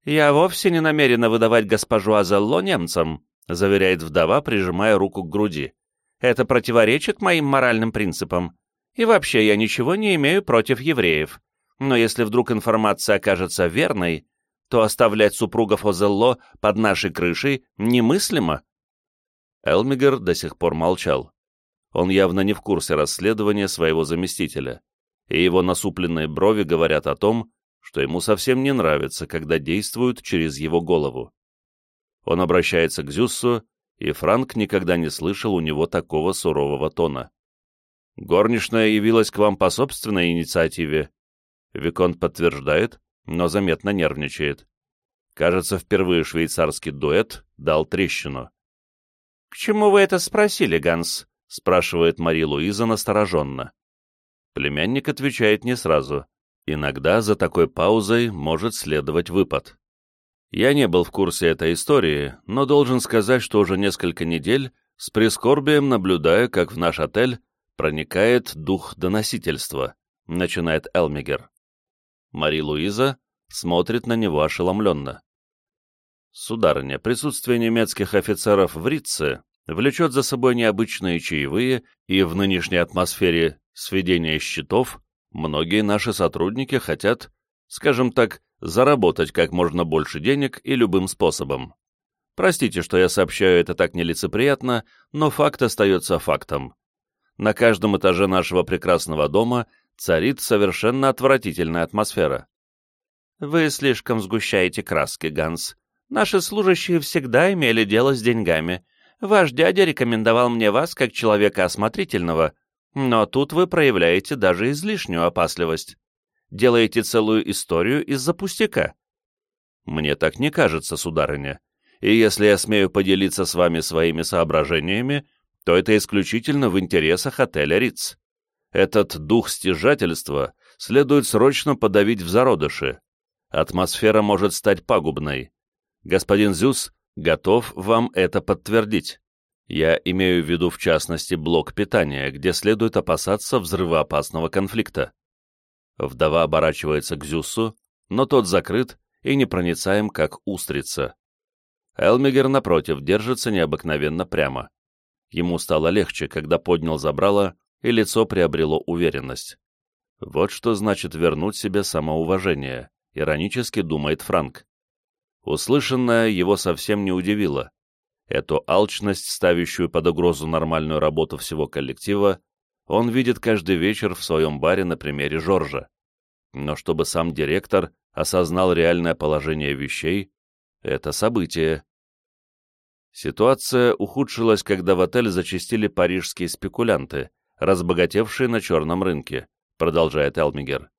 «Я вовсе не намерена выдавать госпожу Азелло немцам», заверяет вдова, прижимая руку к груди. «Это противоречит моим моральным принципам. И вообще я ничего не имею против евреев. Но если вдруг информация окажется верной, то оставлять супругов Озелло под нашей крышей немыслимо. Элмигер до сих пор молчал. Он явно не в курсе расследования своего заместителя, и его насупленные брови говорят о том, что ему совсем не нравится, когда действуют через его голову. Он обращается к Зюссу, и Франк никогда не слышал у него такого сурового тона. «Горничная явилась к вам по собственной инициативе?» Виконт подтверждает, но заметно нервничает. Кажется, впервые швейцарский дуэт дал трещину. «К чему вы это спросили, Ганс?» — спрашивает Мари Луиза настороженно. Племянник отвечает не сразу. Иногда за такой паузой может следовать выпад. Я не был в курсе этой истории, но должен сказать, что уже несколько недель с прискорбием наблюдаю, как в наш отель проникает дух доносительства, начинает Элмигер. Мари Луиза смотрит на него ошеломленно. Сударыня, присутствие немецких офицеров в Ритце влечет за собой необычные чаевые, и в нынешней атмосфере сведения счетов многие наши сотрудники хотят, скажем так, заработать как можно больше денег и любым способом. Простите, что я сообщаю это так нелицеприятно, но факт остается фактом. На каждом этаже нашего прекрасного дома царит совершенно отвратительная атмосфера. Вы слишком сгущаете краски, Ганс. Наши служащие всегда имели дело с деньгами. Ваш дядя рекомендовал мне вас как человека осмотрительного, но тут вы проявляете даже излишнюю опасливость. Делаете целую историю из-за пустяка. Мне так не кажется, сударыня. И если я смею поделиться с вами своими соображениями, то это исключительно в интересах отеля Риц. Этот дух стяжательства следует срочно подавить в зародыше. Атмосфера может стать пагубной. Господин Зюс готов вам это подтвердить. Я имею в виду, в частности, блок питания, где следует опасаться взрывоопасного конфликта. Вдова оборачивается к Зюссу, но тот закрыт и непроницаем, как устрица. Элмигер, напротив, держится необыкновенно прямо. Ему стало легче, когда поднял забрало, и лицо приобрело уверенность. Вот что значит вернуть себе самоуважение, иронически думает Франк. Услышанное его совсем не удивило. Эту алчность, ставящую под угрозу нормальную работу всего коллектива, он видит каждый вечер в своем баре на примере Жоржа. Но чтобы сам директор осознал реальное положение вещей, это событие. Ситуация ухудшилась, когда в отель зачастили парижские спекулянты, разбогатевшие на черном рынке, продолжает Элмигер.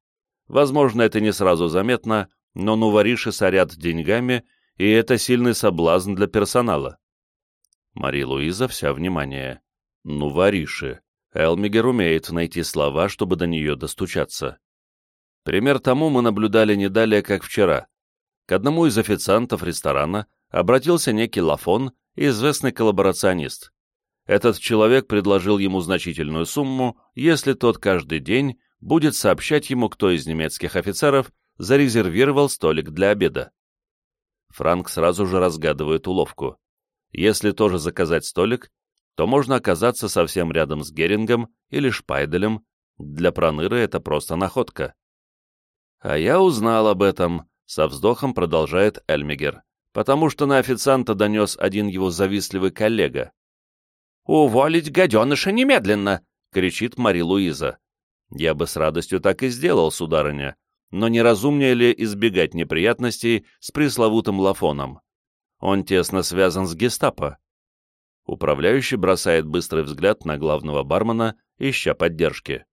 Возможно, это не сразу заметно, но нувариши сорят деньгами, и это сильный соблазн для персонала. Мари Луиза вся внимание. Нувариши. Элмигер умеет найти слова, чтобы до нее достучаться. Пример тому мы наблюдали не далее, как вчера. К одному из официантов ресторана обратился некий Лафон, известный коллаборационист. Этот человек предложил ему значительную сумму, если тот каждый день будет сообщать ему, кто из немецких офицеров зарезервировал столик для обеда. Франк сразу же разгадывает уловку. Если тоже заказать столик, то можно оказаться совсем рядом с Герингом или Шпайделем. Для Проныры это просто находка. А я узнал об этом, со вздохом продолжает Эльмигер, потому что на официанта донес один его завистливый коллега. «Уволить гаденыша немедленно!» — кричит Мари Луиза. «Я бы с радостью так и сделал, сударыня, но неразумнее ли избегать неприятностей с пресловутым Лафоном? Он тесно связан с гестапо. Управляющий бросает быстрый взгляд на главного бармена, ища поддержки.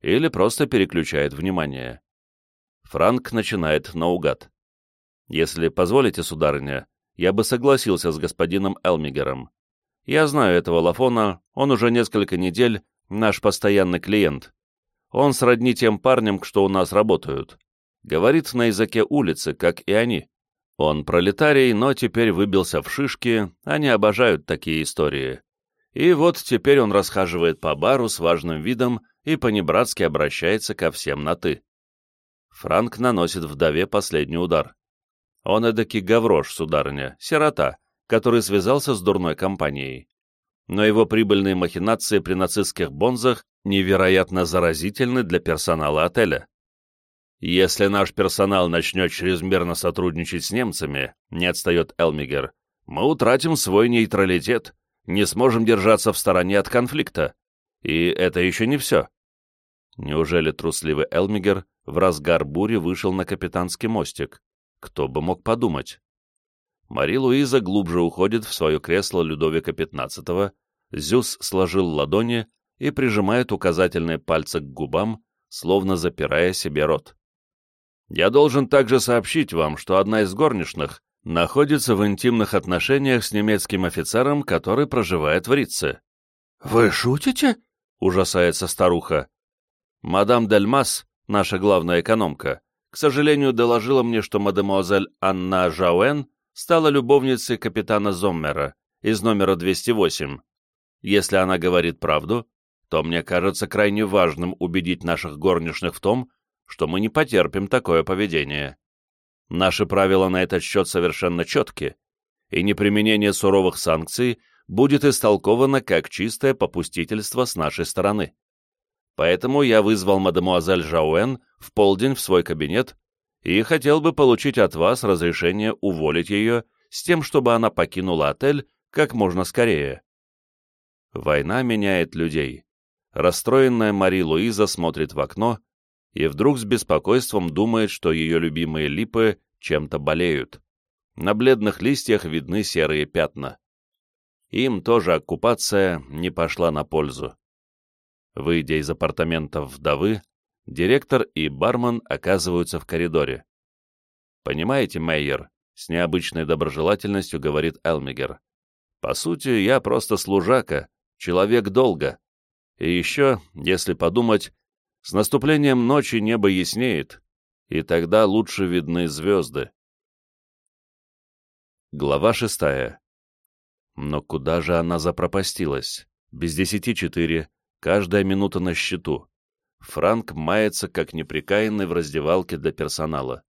Или просто переключает внимание. Франк начинает наугад. «Если позволите, сударыня, я бы согласился с господином Элмигером. Я знаю этого Лафона, он уже несколько недель наш постоянный клиент. Он сродни тем парням, что у нас работают. Говорит на языке улицы, как и они. Он пролетарий, но теперь выбился в шишки, они обожают такие истории. И вот теперь он расхаживает по бару с важным видом и понебратски обращается ко всем на «ты». Франк наносит вдове последний удар. Он эдакий гаврош, сударыня, сирота, который связался с дурной компанией. Но его прибыльные махинации при нацистских бонзах невероятно заразительны для персонала отеля. Если наш персонал начнет чрезмерно сотрудничать с немцами, не отстает Элмигер, мы утратим свой нейтралитет, не сможем держаться в стороне от конфликта. И это еще не все. Неужели трусливый Элмигер в разгар бури вышел на капитанский мостик? Кто бы мог подумать? Мари Луиза глубже уходит в свое кресло Людовика XV, Зюс сложил ладони и прижимает указательные пальцы к губам, словно запирая себе рот. «Я должен также сообщить вам, что одна из горничных находится в интимных отношениях с немецким офицером, который проживает в Ритце». «Вы шутите?» — ужасается старуха. «Мадам Дельмас, наша главная экономка, к сожалению, доложила мне, что мадемуазель Анна Жауэн стала любовницей капитана Зоммера из номера 208. Если она говорит правду, то мне кажется крайне важным убедить наших горничных в том, что мы не потерпим такое поведение. Наши правила на этот счет совершенно четки, и неприменение суровых санкций будет истолковано как чистое попустительство с нашей стороны. Поэтому я вызвал мадемуазель Жауэн в полдень в свой кабинет и хотел бы получить от вас разрешение уволить ее с тем, чтобы она покинула отель как можно скорее. Война меняет людей. Расстроенная Мари Луиза смотрит в окно и вдруг с беспокойством думает, что ее любимые липы чем-то болеют. На бледных листьях видны серые пятна. Им тоже оккупация не пошла на пользу. Выйдя из апартаментов вдовы, директор и бармен оказываются в коридоре. «Понимаете, Мейер?» — с необычной доброжелательностью говорит Элмигер. «По сути, я просто служака, человек долго. И еще, если подумать, с наступлением ночи небо яснеет, и тогда лучше видны звезды. Глава шестая. Но куда же она запропастилась? Без десяти четыре, каждая минута на счету. Франк мается, как неприкаянный в раздевалке для персонала.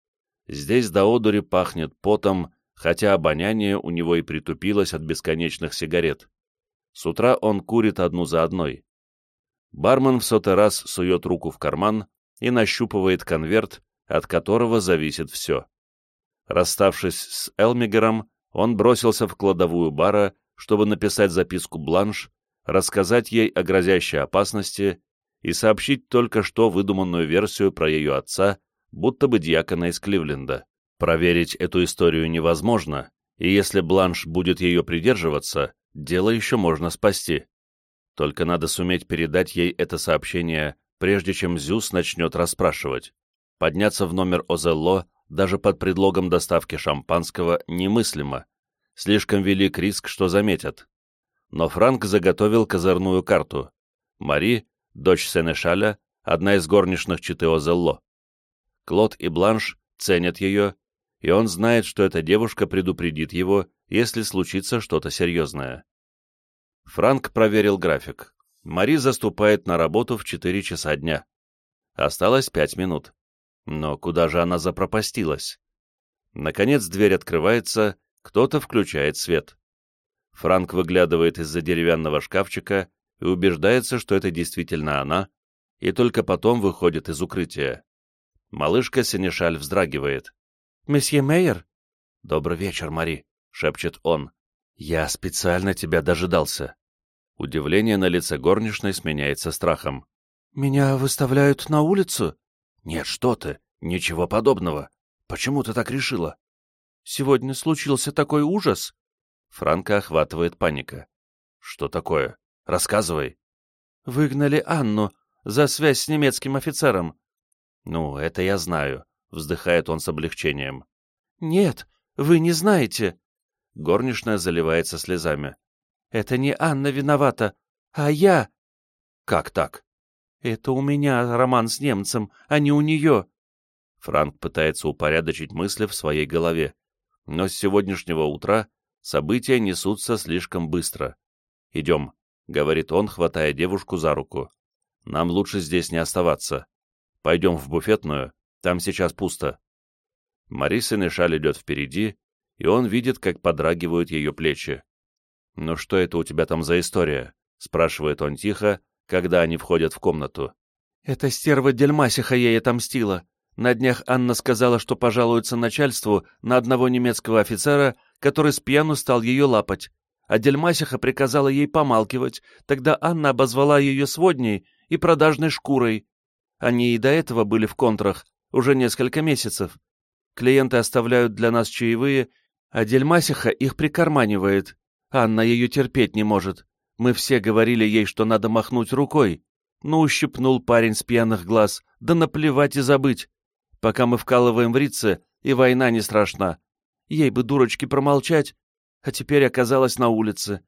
Здесь до одури пахнет потом, хотя обоняние у него и притупилось от бесконечных сигарет. С утра он курит одну за одной. Бармен в сотый раз сует руку в карман и нащупывает конверт, от которого зависит все. Расставшись с Элмигером, он бросился в кладовую бара, чтобы написать записку Бланш, рассказать ей о грозящей опасности и сообщить только что выдуманную версию про ее отца, будто бы дьякона из Кливленда. Проверить эту историю невозможно, и если Бланш будет ее придерживаться, дело еще можно спасти. Только надо суметь передать ей это сообщение, прежде чем Зюс начнет расспрашивать. Подняться в номер Озелло даже под предлогом доставки шампанского немыслимо. Слишком велик риск, что заметят. Но Франк заготовил козырную карту. Мари, дочь Сенешаля, одна из горничных читы Озелло. Клод и Бланш ценят ее, и он знает, что эта девушка предупредит его, если случится что-то серьезное. Франк проверил график. Мари заступает на работу в 4 часа дня. Осталось 5 минут. Но куда же она запропастилась? Наконец дверь открывается, кто-то включает свет. Франк выглядывает из-за деревянного шкафчика и убеждается, что это действительно она, и только потом выходит из укрытия. Малышка Сенешаль вздрагивает. «Месье Мейер?» «Добрый вечер, Мари», — шепчет он. «Я специально тебя дожидался». Удивление на лице горничной сменяется страхом. «Меня выставляют на улицу?» «Нет, что ты, ничего подобного. Почему ты так решила?» «Сегодня случился такой ужас». Франка охватывает паника. «Что такое? Рассказывай». «Выгнали Анну за связь с немецким офицером». «Ну, это я знаю», — вздыхает он с облегчением. «Нет, вы не знаете». Горничная заливается слезами. «Это не Анна виновата, а я». «Как так?» «Это у меня роман с немцем, а не у нее». Франк пытается упорядочить мысли в своей голове, но с сегодняшнего утра события несутся слишком быстро. «Идем», — говорит он, хватая девушку за руку. «Нам лучше здесь не оставаться. Пойдем в буфетную, там сейчас пусто». Мариса Нешаль идет впереди, и он видит, как подрагивают ее плечи. «Ну что это у тебя там за история?» — спрашивает он тихо, когда они входят в комнату. «Эта стерва Дельмасиха ей отомстила. На днях Анна сказала, что пожалуется начальству на одного немецкого офицера, который с пьяну стал ее лапать. а Дельмасиха приказала ей помалкивать, тогда Анна обозвала ее сводней и продажной шкурой. Они и до этого были в контрах, уже несколько месяцев. Клиенты оставляют для нас чаевые, а Дельмасиха их прикарманивает. Анна ее терпеть не может. Мы все говорили ей, что надо махнуть рукой. Ну, ущипнул парень с пьяных глаз, да наплевать и забыть. Пока мы вкалываем в Рице, и война не страшна. Ей бы, дурочки, промолчать, а теперь оказалась на улице.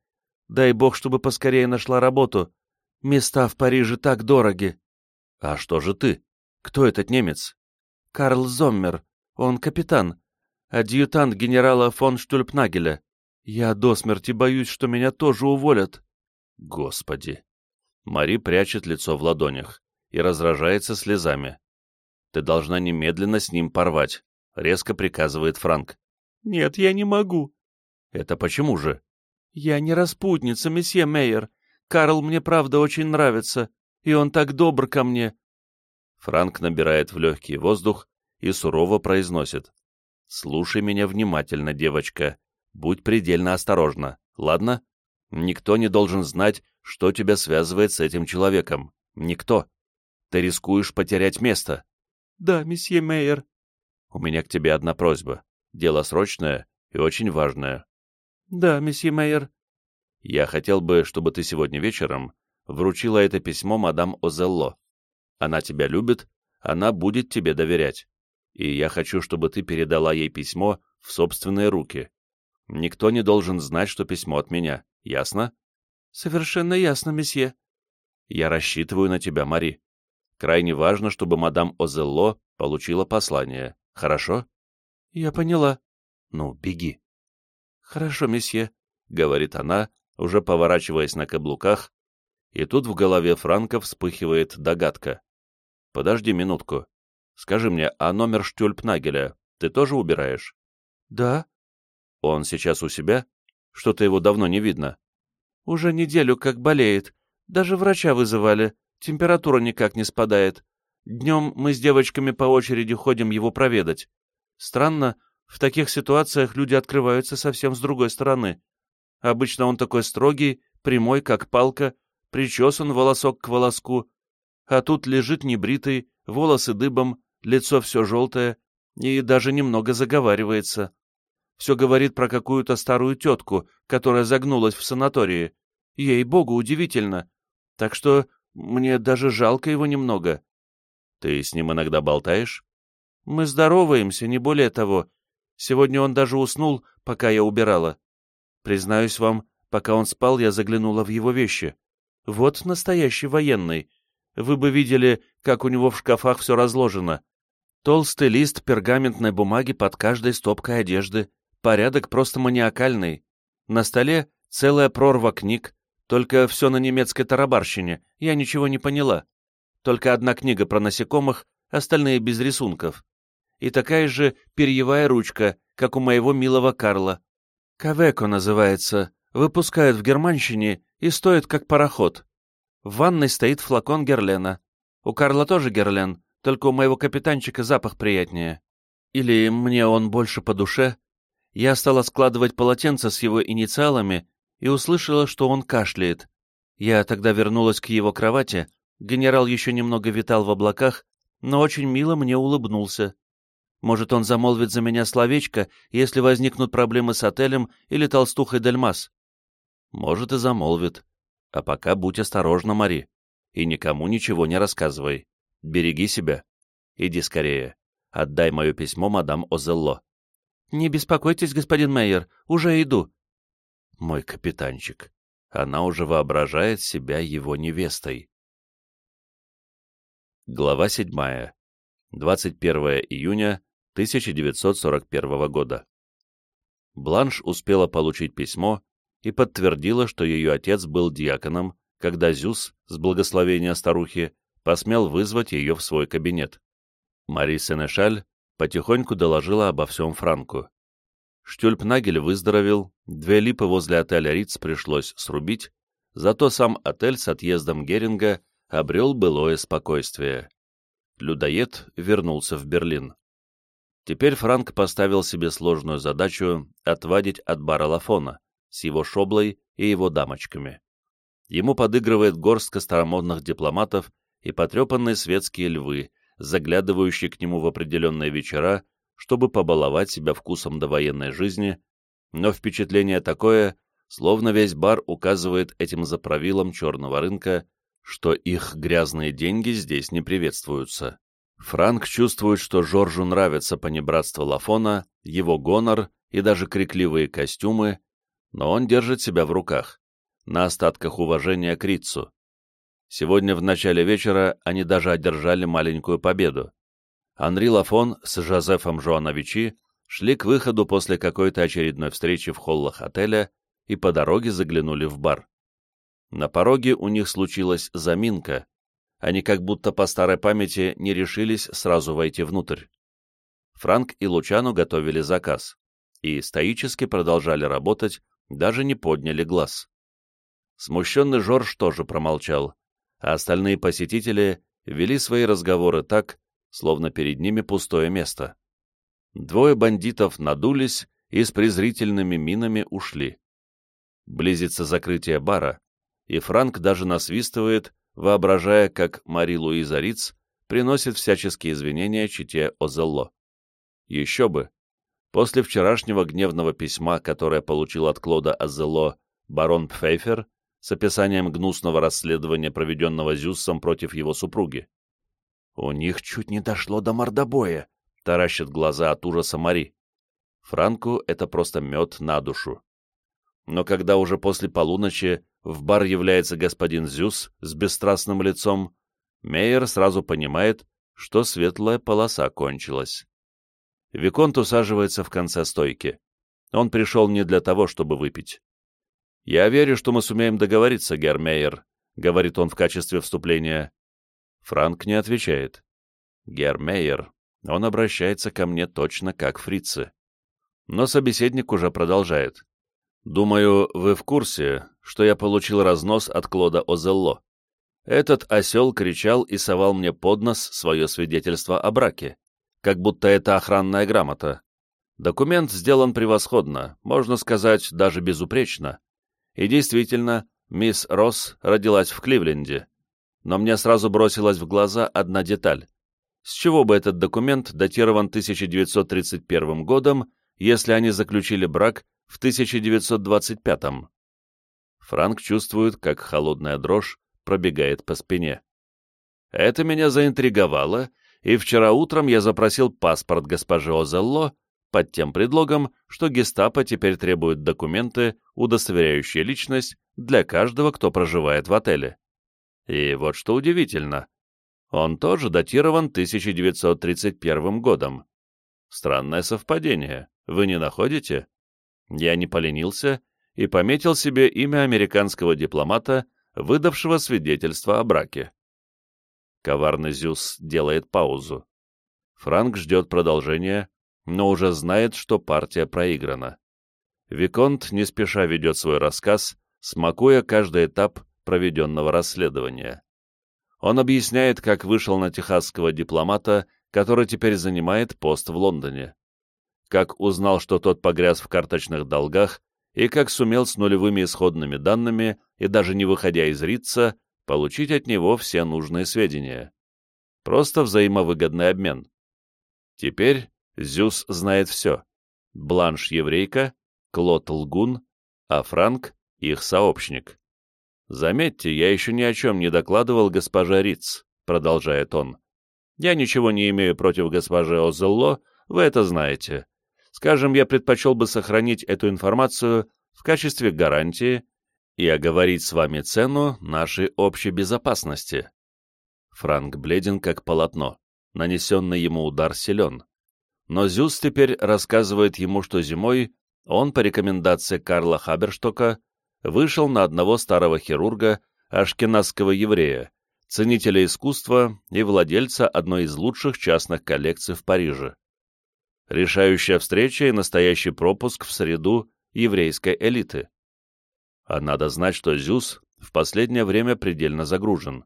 Дай бог, чтобы поскорее нашла работу. Места в Париже так дороги. А что же ты? Кто этот немец? Карл Зоммер. Он капитан. Адъютант генерала фон Штюльпнагеля. Я до смерти боюсь, что меня тоже уволят. Господи. Мари прячет лицо в ладонях и разражается слезами. Ты должна немедленно с ним порвать, резко приказывает Франк. Нет, я не могу. Это почему же? Я не распутница, месье Мейер. Карл мне правда очень нравится, и он так добр ко мне. Франк набирает в легкий воздух и сурово произносит. «Слушай меня внимательно, девочка. Будь предельно осторожна, ладно? Никто не должен знать, что тебя связывает с этим человеком. Никто. Ты рискуешь потерять место». «Да, месье Мейер». «У меня к тебе одна просьба. Дело срочное и очень важное. «Да, месье Мейер». «Я хотел бы, чтобы ты сегодня вечером вручила это письмо мадам Озелло. Она тебя любит, она будет тебе доверять. И я хочу, чтобы ты передала ей письмо в собственные руки. Никто не должен знать, что письмо от меня. Ясно?» «Совершенно ясно, месье». «Я рассчитываю на тебя, Мари. Крайне важно, чтобы мадам Озелло получила послание. Хорошо?» «Я поняла». «Ну, беги». «Хорошо, месье», — говорит она, уже поворачиваясь на каблуках, и тут в голове Франка вспыхивает догадка. «Подожди минутку. Скажи мне, а номер Штюльпнагеля ты тоже убираешь?» «Да». «Он сейчас у себя? Что-то его давно не видно». «Уже неделю как болеет. Даже врача вызывали. Температура никак не спадает. Днем мы с девочками по очереди ходим его проведать. Странно, в таких ситуациях люди открываются совсем с другой стороны. Обычно он такой строгий, прямой, как палка, причесан волосок к волоску, а тут лежит небритый, волосы дыбом, лицо все желтое и даже немного заговаривается. Все говорит про какую-то старую тетку, которая загнулась в санатории. Ей-богу, удивительно. Так что мне даже жалко его немного. Ты с ним иногда болтаешь? Мы здороваемся, не более того, Сегодня он даже уснул, пока я убирала. Признаюсь вам, пока он спал, я заглянула в его вещи. Вот настоящий военный. Вы бы видели, как у него в шкафах все разложено. Толстый лист пергаментной бумаги под каждой стопкой одежды. Порядок просто маниакальный. На столе целая прорва книг, только все на немецкой тарабарщине, я ничего не поняла. Только одна книга про насекомых, остальные без рисунков и такая же перьевая ручка, как у моего милого Карла. Кавеко называется, выпускают в Германщине и стоит как пароход. В ванной стоит флакон Герлена. У Карла тоже Герлен, только у моего капитанчика запах приятнее. Или мне он больше по душе. Я стала складывать полотенце с его инициалами и услышала, что он кашляет. Я тогда вернулась к его кровати, генерал еще немного витал в облаках, но очень мило мне улыбнулся. Может, он замолвит за меня словечко, если возникнут проблемы с отелем или толстухой Дельмас? Может, и замолвит. А пока будь осторожна, Мари. И никому ничего не рассказывай. Береги себя. Иди скорее. Отдай мое письмо мадам Озелло. Не беспокойтесь, господин Мейер, уже иду. Мой капитанчик. Она уже воображает себя его невестой. Глава седьмая. 21 июня 1941 года. Бланш успела получить письмо и подтвердила, что ее отец был диаконом, когда Зюс, с благословения старухи, посмел вызвать ее в свой кабинет. Мари Сенешаль потихоньку доложила обо всем Франку. Штюльпнагель выздоровел, две липы возле отеля Риц пришлось срубить, зато сам отель с отъездом Геринга обрел былое спокойствие. Людоед вернулся в Берлин. Теперь Франк поставил себе сложную задачу отвадить от бара Лафона, с его шоблой и его дамочками. Ему подыгрывает горстка старомодных дипломатов и потрепанные светские львы, заглядывающие к нему в определенные вечера, чтобы побаловать себя вкусом довоенной жизни, но впечатление такое, словно весь бар указывает этим заправилам черного рынка, что их грязные деньги здесь не приветствуются. Франк чувствует, что Жоржу нравится понебратство Лафона, его гонор и даже крикливые костюмы, но он держит себя в руках, на остатках уважения к Рицу. Сегодня в начале вечера они даже одержали маленькую победу. Анри Лафон с Жозефом Жуановичи шли к выходу после какой-то очередной встречи в холлах отеля и по дороге заглянули в бар. На пороге у них случилась заминка, они как будто по старой памяти не решились сразу войти внутрь. Франк и Лучану готовили заказ и стоически продолжали работать, даже не подняли глаз. Смущенный Жорж тоже промолчал, а остальные посетители вели свои разговоры так, словно перед ними пустое место. Двое бандитов надулись и с презрительными минами ушли. Близится закрытие бара, и Франк даже насвистывает, воображая, как Мари Луиза Риц приносит всяческие извинения чите Озелло. Еще бы! После вчерашнего гневного письма, которое получил от Клода Озелло барон Пфейфер с описанием гнусного расследования, проведенного Зюссом против его супруги. «У них чуть не дошло до мордобоя», — таращит глаза от ужаса Мари. Франку это просто мед на душу. Но когда уже после полуночи в бар является господин Зюс с бесстрастным лицом, Мейер сразу понимает, что светлая полоса кончилась. Виконт усаживается в конце стойки. Он пришел не для того, чтобы выпить. «Я верю, что мы сумеем договориться, Герр Мейер», — говорит он в качестве вступления. Франк не отвечает. «Герр Мейер», он обращается ко мне точно как фрицы. Но собеседник уже продолжает. Думаю, вы в курсе, что я получил разнос от Клода Озелло. Этот осел кричал и совал мне под нос свое свидетельство о браке, как будто это охранная грамота. Документ сделан превосходно, можно сказать, даже безупречно. И действительно, мисс Росс родилась в Кливленде. Но мне сразу бросилась в глаза одна деталь. С чего бы этот документ датирован 1931 годом, если они заключили брак в 1925-м. Франк чувствует, как холодная дрожь пробегает по спине. Это меня заинтриговало, и вчера утром я запросил паспорт госпожи Озелло под тем предлогом, что гестапо теперь требует документы, удостоверяющие личность для каждого, кто проживает в отеле. И вот что удивительно. Он тоже датирован 1931 годом. Странное совпадение, вы не находите? Я не поленился и пометил себе имя американского дипломата, выдавшего свидетельство о браке. Коварный Зюс делает паузу. Франк ждет продолжения, но уже знает, что партия проиграна. Виконт не спеша ведет свой рассказ, смакуя каждый этап проведенного расследования. Он объясняет, как вышел на техасского дипломата, который теперь занимает пост в Лондоне как узнал, что тот погряз в карточных долгах, и как сумел с нулевыми исходными данными и даже не выходя из Рица, получить от него все нужные сведения. Просто взаимовыгодный обмен. Теперь Зюс знает все. Бланш — еврейка, Клод — лгун, а Франк — их сообщник. «Заметьте, я еще ни о чем не докладывал госпоже Риц», — продолжает он. «Я ничего не имею против госпожи Озелло, вы это знаете. Скажем, я предпочел бы сохранить эту информацию в качестве гарантии и оговорить с вами цену нашей общей безопасности. Франк бледен как полотно, нанесенный ему удар силен. Но Зюс теперь рассказывает ему, что зимой он, по рекомендации Карла Хаберштока, вышел на одного старого хирурга, ашкеназского еврея, ценителя искусства и владельца одной из лучших частных коллекций в Париже решающая встреча и настоящий пропуск в среду еврейской элиты. А надо знать, что Зюс в последнее время предельно загружен.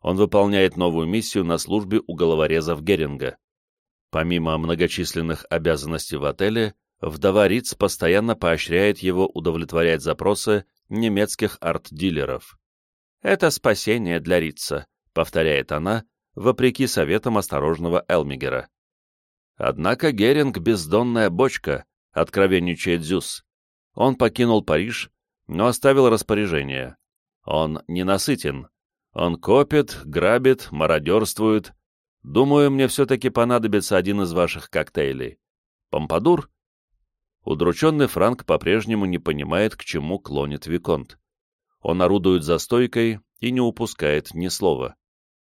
Он выполняет новую миссию на службе у головорезов Геринга. Помимо многочисленных обязанностей в отеле, вдова Риц постоянно поощряет его удовлетворять запросы немецких арт-дилеров. «Это спасение для Рица», — повторяет она, вопреки советам осторожного Элмигера. Однако Геринг — бездонная бочка, — откровенничает Зюс. Он покинул Париж, но оставил распоряжение. Он ненасытен. Он копит, грабит, мародерствует. Думаю, мне все-таки понадобится один из ваших коктейлей. Помпадур? Удрученный Франк по-прежнему не понимает, к чему клонит Виконт. Он орудует за стойкой и не упускает ни слова.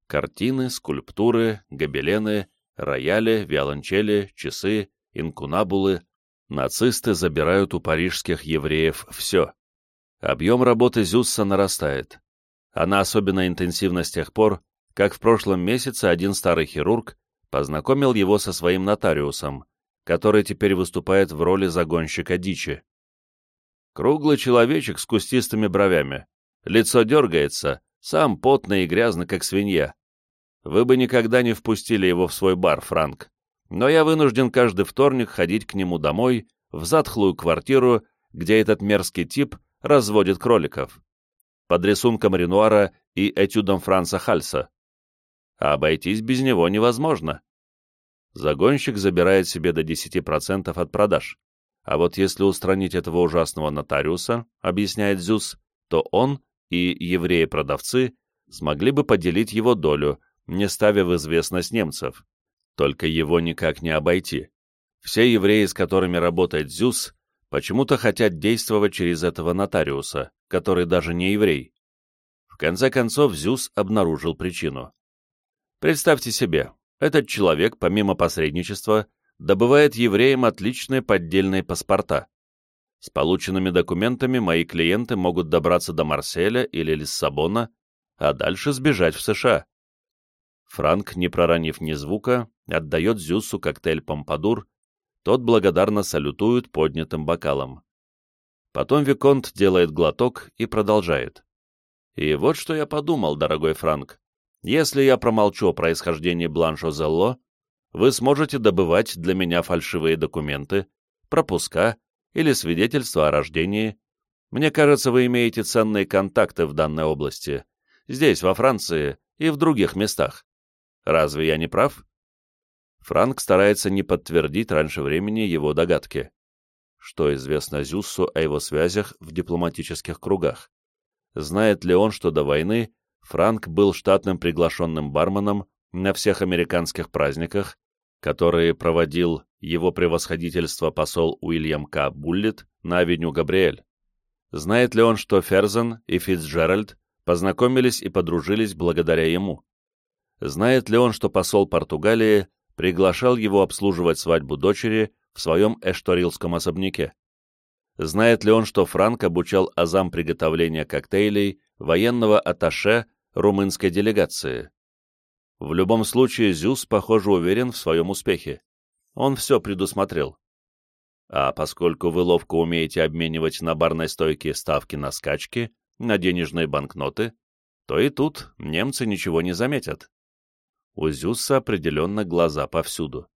Картины, скульптуры, гобелены, рояли, виолончели, часы, инкунабулы. Нацисты забирают у парижских евреев все. Объем работы Зюсса нарастает. Она особенно интенсивна с тех пор, как в прошлом месяце один старый хирург познакомил его со своим нотариусом, который теперь выступает в роли загонщика дичи. Круглый человечек с кустистыми бровями. Лицо дергается, сам потный и грязный, как свинья. Вы бы никогда не впустили его в свой бар, Франк. Но я вынужден каждый вторник ходить к нему домой, в затхлую квартиру, где этот мерзкий тип разводит кроликов. Под рисунком Ренуара и этюдом Франца Хальса. А обойтись без него невозможно. Загонщик забирает себе до 10% от продаж. А вот если устранить этого ужасного нотариуса, объясняет Зюс, то он и евреи-продавцы смогли бы поделить его долю, не ставя в известность немцев. Только его никак не обойти. Все евреи, с которыми работает Зюс, почему-то хотят действовать через этого нотариуса, который даже не еврей. В конце концов, Зюс обнаружил причину. Представьте себе, этот человек, помимо посредничества, добывает евреям отличные поддельные паспорта. С полученными документами мои клиенты могут добраться до Марселя или Лиссабона, а дальше сбежать в США. Франк, не проронив ни звука, отдает Зюсу коктейль «Помпадур», тот благодарно салютует поднятым бокалом. Потом Виконт делает глоток и продолжает. «И вот что я подумал, дорогой Франк. Если я промолчу о происхождении Бланшо Зелло, вы сможете добывать для меня фальшивые документы, пропуска или свидетельства о рождении. Мне кажется, вы имеете ценные контакты в данной области, здесь, во Франции и в других местах. Разве я не прав? Франк старается не подтвердить раньше времени его догадки. Что известно Зюссу о его связях в дипломатических кругах? Знает ли он, что до войны Франк был штатным приглашенным барменом на всех американских праздниках, которые проводил его превосходительство посол Уильям К. Буллет на авеню Габриэль? Знает ли он, что Ферзен и Фицджеральд познакомились и подружились благодаря ему? Знает ли он, что посол Португалии приглашал его обслуживать свадьбу дочери в своем эшторилском особняке? Знает ли он, что Франк обучал азам приготовления коктейлей военного атташе румынской делегации? В любом случае, Зюс, похоже, уверен в своем успехе. Он все предусмотрел. А поскольку вы ловко умеете обменивать на барной стойке ставки на скачки, на денежные банкноты, то и тут немцы ничего не заметят. У Зюса определенно глаза повсюду.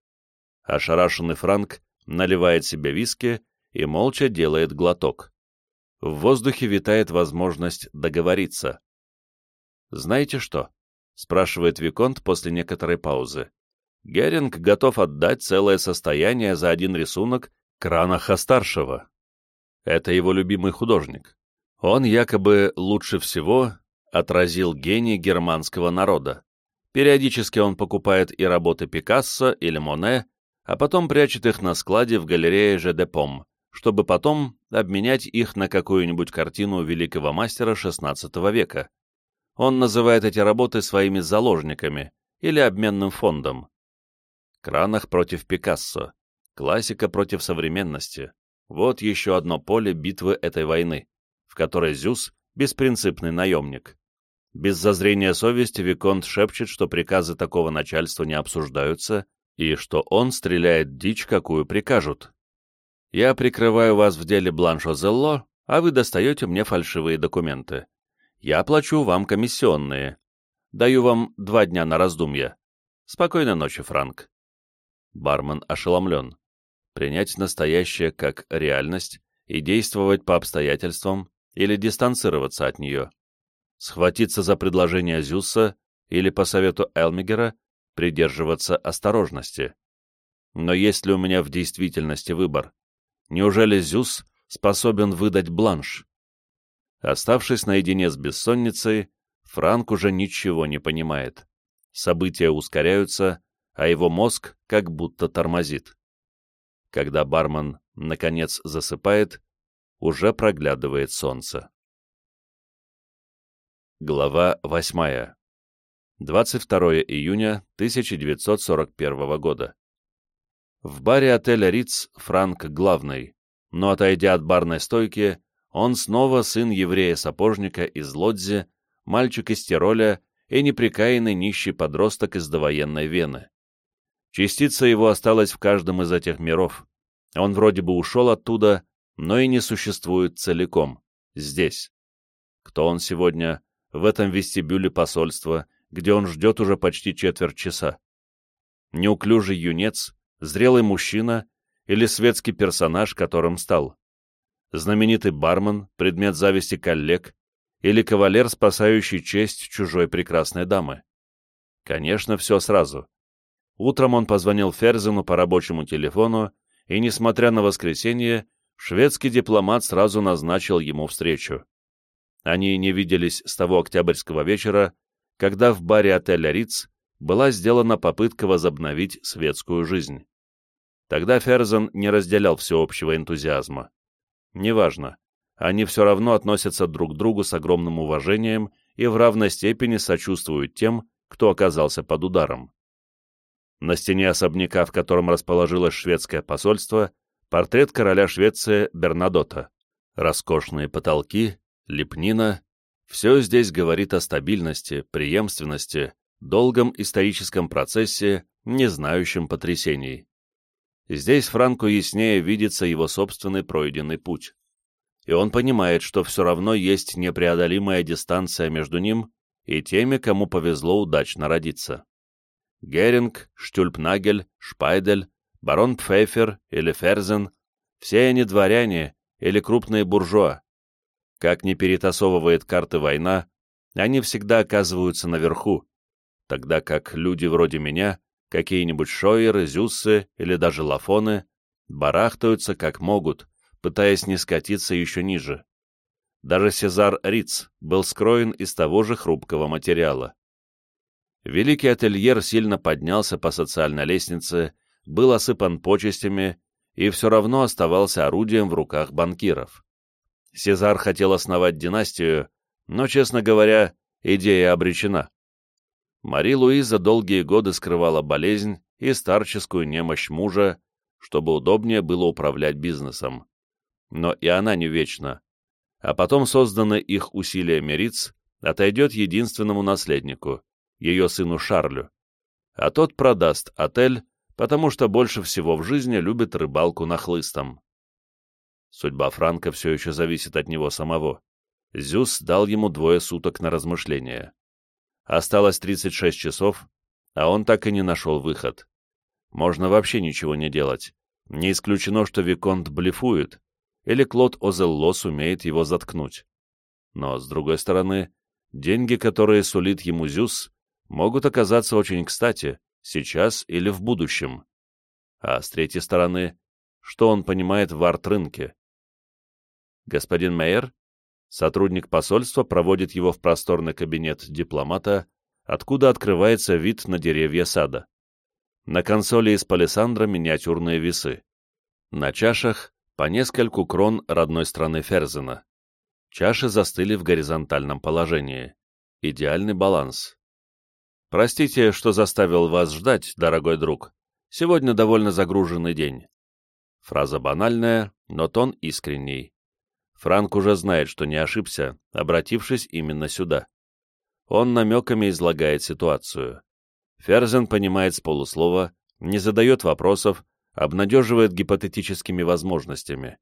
Ошарашенный Франк наливает себе виски и молча делает глоток. В воздухе витает возможность договориться. «Знаете что?» — спрашивает Виконт после некоторой паузы. Геринг готов отдать целое состояние за один рисунок Кранаха-старшего. Это его любимый художник. Он якобы лучше всего отразил гений германского народа. Периодически он покупает и работы Пикассо или Моне, а потом прячет их на складе в галерее Жедепом, чтобы потом обменять их на какую-нибудь картину великого мастера XVI века. Он называет эти работы своими заложниками или обменным фондом. Кранах против Пикассо, классика против современности. Вот еще одно поле битвы этой войны, в которой Зюс — беспринципный наемник. Без зазрения совести Виконт шепчет, что приказы такого начальства не обсуждаются и что он стреляет дичь, какую прикажут. Я прикрываю вас в деле Бланшо Зелло, а вы достаете мне фальшивые документы. Я плачу вам комиссионные. Даю вам два дня на раздумье. Спокойной ночи, Франк. Бармен ошеломлен. принять настоящее как реальность и действовать по обстоятельствам или дистанцироваться от нее, схватиться за предложение Зюса или, по совету Элмигера, придерживаться осторожности. Но есть ли у меня в действительности выбор? Неужели Зюс способен выдать бланш? Оставшись наедине с бессонницей, Франк уже ничего не понимает. События ускоряются, а его мозг как будто тормозит. Когда бармен, наконец, засыпает, уже проглядывает солнце. Глава 8. 22 июня 1941 года. В баре отеля Риц Франк главный, но, отойдя от барной стойки, он снова сын еврея-сапожника из Лодзи, мальчик из Тироля и неприкаянный нищий подросток из довоенной Вены. Частица его осталась в каждом из этих миров. Он вроде бы ушел оттуда, но и не существует целиком, здесь. Кто он сегодня, в этом вестибюле посольства, где он ждет уже почти четверть часа? Неуклюжий юнец, зрелый мужчина или светский персонаж, которым стал? Знаменитый бармен, предмет зависти коллег, или кавалер, спасающий честь чужой прекрасной дамы? Конечно, все сразу. Утром он позвонил Ферзену по рабочему телефону, и, несмотря на воскресенье, шведский дипломат сразу назначил ему встречу. Они не виделись с того октябрьского вечера, когда в баре отеля «Риц» была сделана попытка возобновить светскую жизнь. Тогда Ферзен не разделял всеобщего энтузиазма. Неважно, они все равно относятся друг к другу с огромным уважением и в равной степени сочувствуют тем, кто оказался под ударом. На стене особняка, в котором расположилось шведское посольство, портрет короля Швеции Бернадота. Роскошные потолки, лепнина — все здесь говорит о стабильности, преемственности, долгом историческом процессе, не знающем потрясений. Здесь Франку яснее видится его собственный пройденный путь. И он понимает, что все равно есть непреодолимая дистанция между ним и теми, кому повезло удачно родиться. Геринг, Штюльпнагель, Шпайдель, барон Пфейфер или Ферзен — все они дворяне или крупные буржуа. Как ни перетасовывает карты война, они всегда оказываются наверху, тогда как люди вроде меня, какие-нибудь Шойеры, Зюссы или даже Лафоны, барахтаются как могут, пытаясь не скатиться еще ниже. Даже Сезар Риц был скроен из того же хрупкого материала. Великий ательер сильно поднялся по социальной лестнице, был осыпан почестями и все равно оставался орудием в руках банкиров. Сезар хотел основать династию, но, честно говоря, идея обречена. Мари Луиза долгие годы скрывала болезнь и старческую немощь мужа, чтобы удобнее было управлять бизнесом. Но и она не вечна. А потом созданный их усилиями Риц отойдет единственному наследнику, ее сыну Шарлю, а тот продаст отель, потому что больше всего в жизни любит рыбалку на хлыстом. Судьба Франка все еще зависит от него самого. Зюс дал ему двое суток на размышление. Осталось 36 часов, а он так и не нашел выход. Можно вообще ничего не делать. Не исключено, что Виконт блефует, или Клод Озелло сумеет его заткнуть. Но, с другой стороны, деньги, которые сулит ему Зюс, могут оказаться очень кстати, сейчас или в будущем. А с третьей стороны, что он понимает в арт-рынке? Господин Мейер, сотрудник посольства, проводит его в просторный кабинет дипломата, откуда открывается вид на деревья сада. На консоли из палисандра миниатюрные весы. На чашах по нескольку крон родной страны Ферзена. Чаши застыли в горизонтальном положении. Идеальный баланс. Простите, что заставил вас ждать, дорогой друг. Сегодня довольно загруженный день. Фраза банальная, но тон искренний. Франк уже знает, что не ошибся, обратившись именно сюда. Он намеками излагает ситуацию. Ферзен понимает с полуслова, не задает вопросов, обнадеживает гипотетическими возможностями.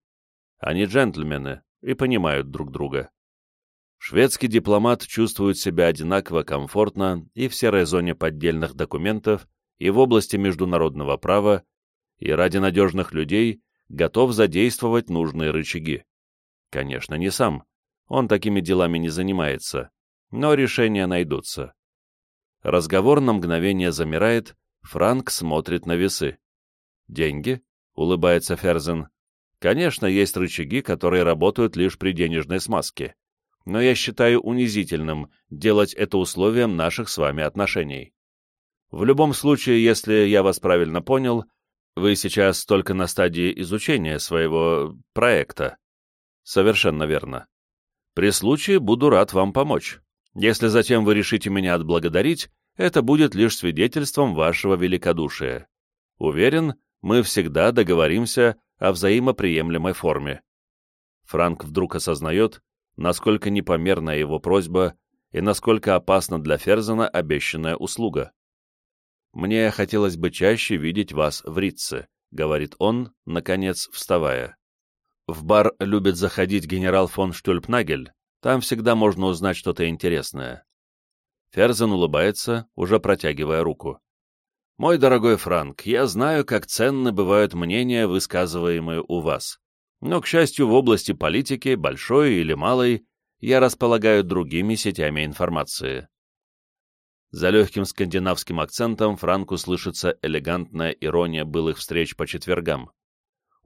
Они джентльмены и понимают друг друга. Шведский дипломат чувствует себя одинаково комфортно и в серой зоне поддельных документов, и в области международного права, и ради надежных людей готов задействовать нужные рычаги. Конечно, не сам, он такими делами не занимается, но решения найдутся. Разговор на мгновение замирает, Франк смотрит на весы. «Деньги?» — улыбается Ферзен. «Конечно, есть рычаги, которые работают лишь при денежной смазке. Но я считаю унизительным делать это условием наших с вами отношений. В любом случае, если я вас правильно понял, вы сейчас только на стадии изучения своего проекта. Совершенно верно. При случае буду рад вам помочь. Если затем вы решите меня отблагодарить, это будет лишь свидетельством вашего великодушия. Уверен, мы всегда договоримся о взаимоприемлемой форме. Франк вдруг осознает, насколько непомерна его просьба и насколько опасна для Ферзена обещанная услуга. «Мне хотелось бы чаще видеть вас в Ритце», — говорит он, наконец вставая. «В бар любит заходить генерал фон Штюльпнагель, там всегда можно узнать что-то интересное». Ферзен улыбается, уже протягивая руку. «Мой дорогой Франк, я знаю, как ценны бывают мнения, высказываемые у вас. Но, к счастью, в области политики, большой или малой, я располагаю другими сетями информации. За легким скандинавским акцентом Франку слышится элегантная ирония былых встреч по четвергам.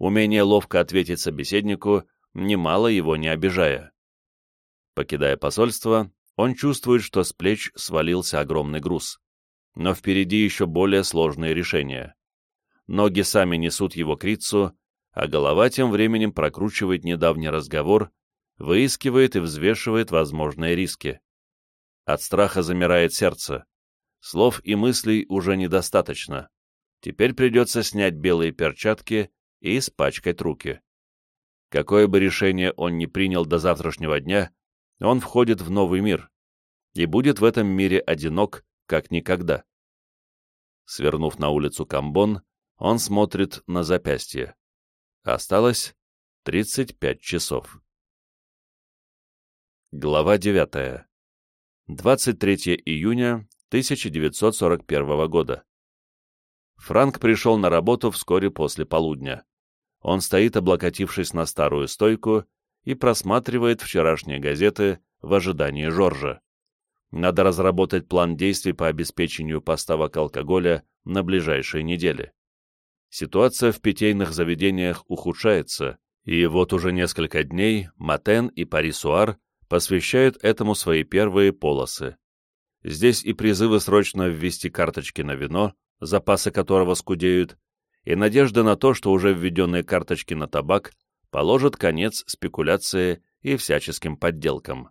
Умение ловко ответить собеседнику, немало его не обижая. Покидая посольство, он чувствует, что с плеч свалился огромный груз. Но впереди еще более сложные решения. Ноги сами несут его к Рицу, а голова тем временем прокручивает недавний разговор, выискивает и взвешивает возможные риски. От страха замирает сердце. Слов и мыслей уже недостаточно. Теперь придется снять белые перчатки и испачкать руки. Какое бы решение он ни принял до завтрашнего дня, он входит в новый мир и будет в этом мире одинок, как никогда. Свернув на улицу Камбон, он смотрит на запястье. Осталось 35 часов. Глава 9. 23 июня 1941 года. Франк пришел на работу вскоре после полудня. Он стоит, облокотившись на старую стойку, и просматривает вчерашние газеты в ожидании Жоржа. Надо разработать план действий по обеспечению поставок алкоголя на ближайшие недели. Ситуация в питейных заведениях ухудшается, и вот уже несколько дней Матен и Парисуар посвящают этому свои первые полосы. Здесь и призывы срочно ввести карточки на вино, запасы которого скудеют, и надежда на то, что уже введенные карточки на табак положат конец спекуляции и всяческим подделкам.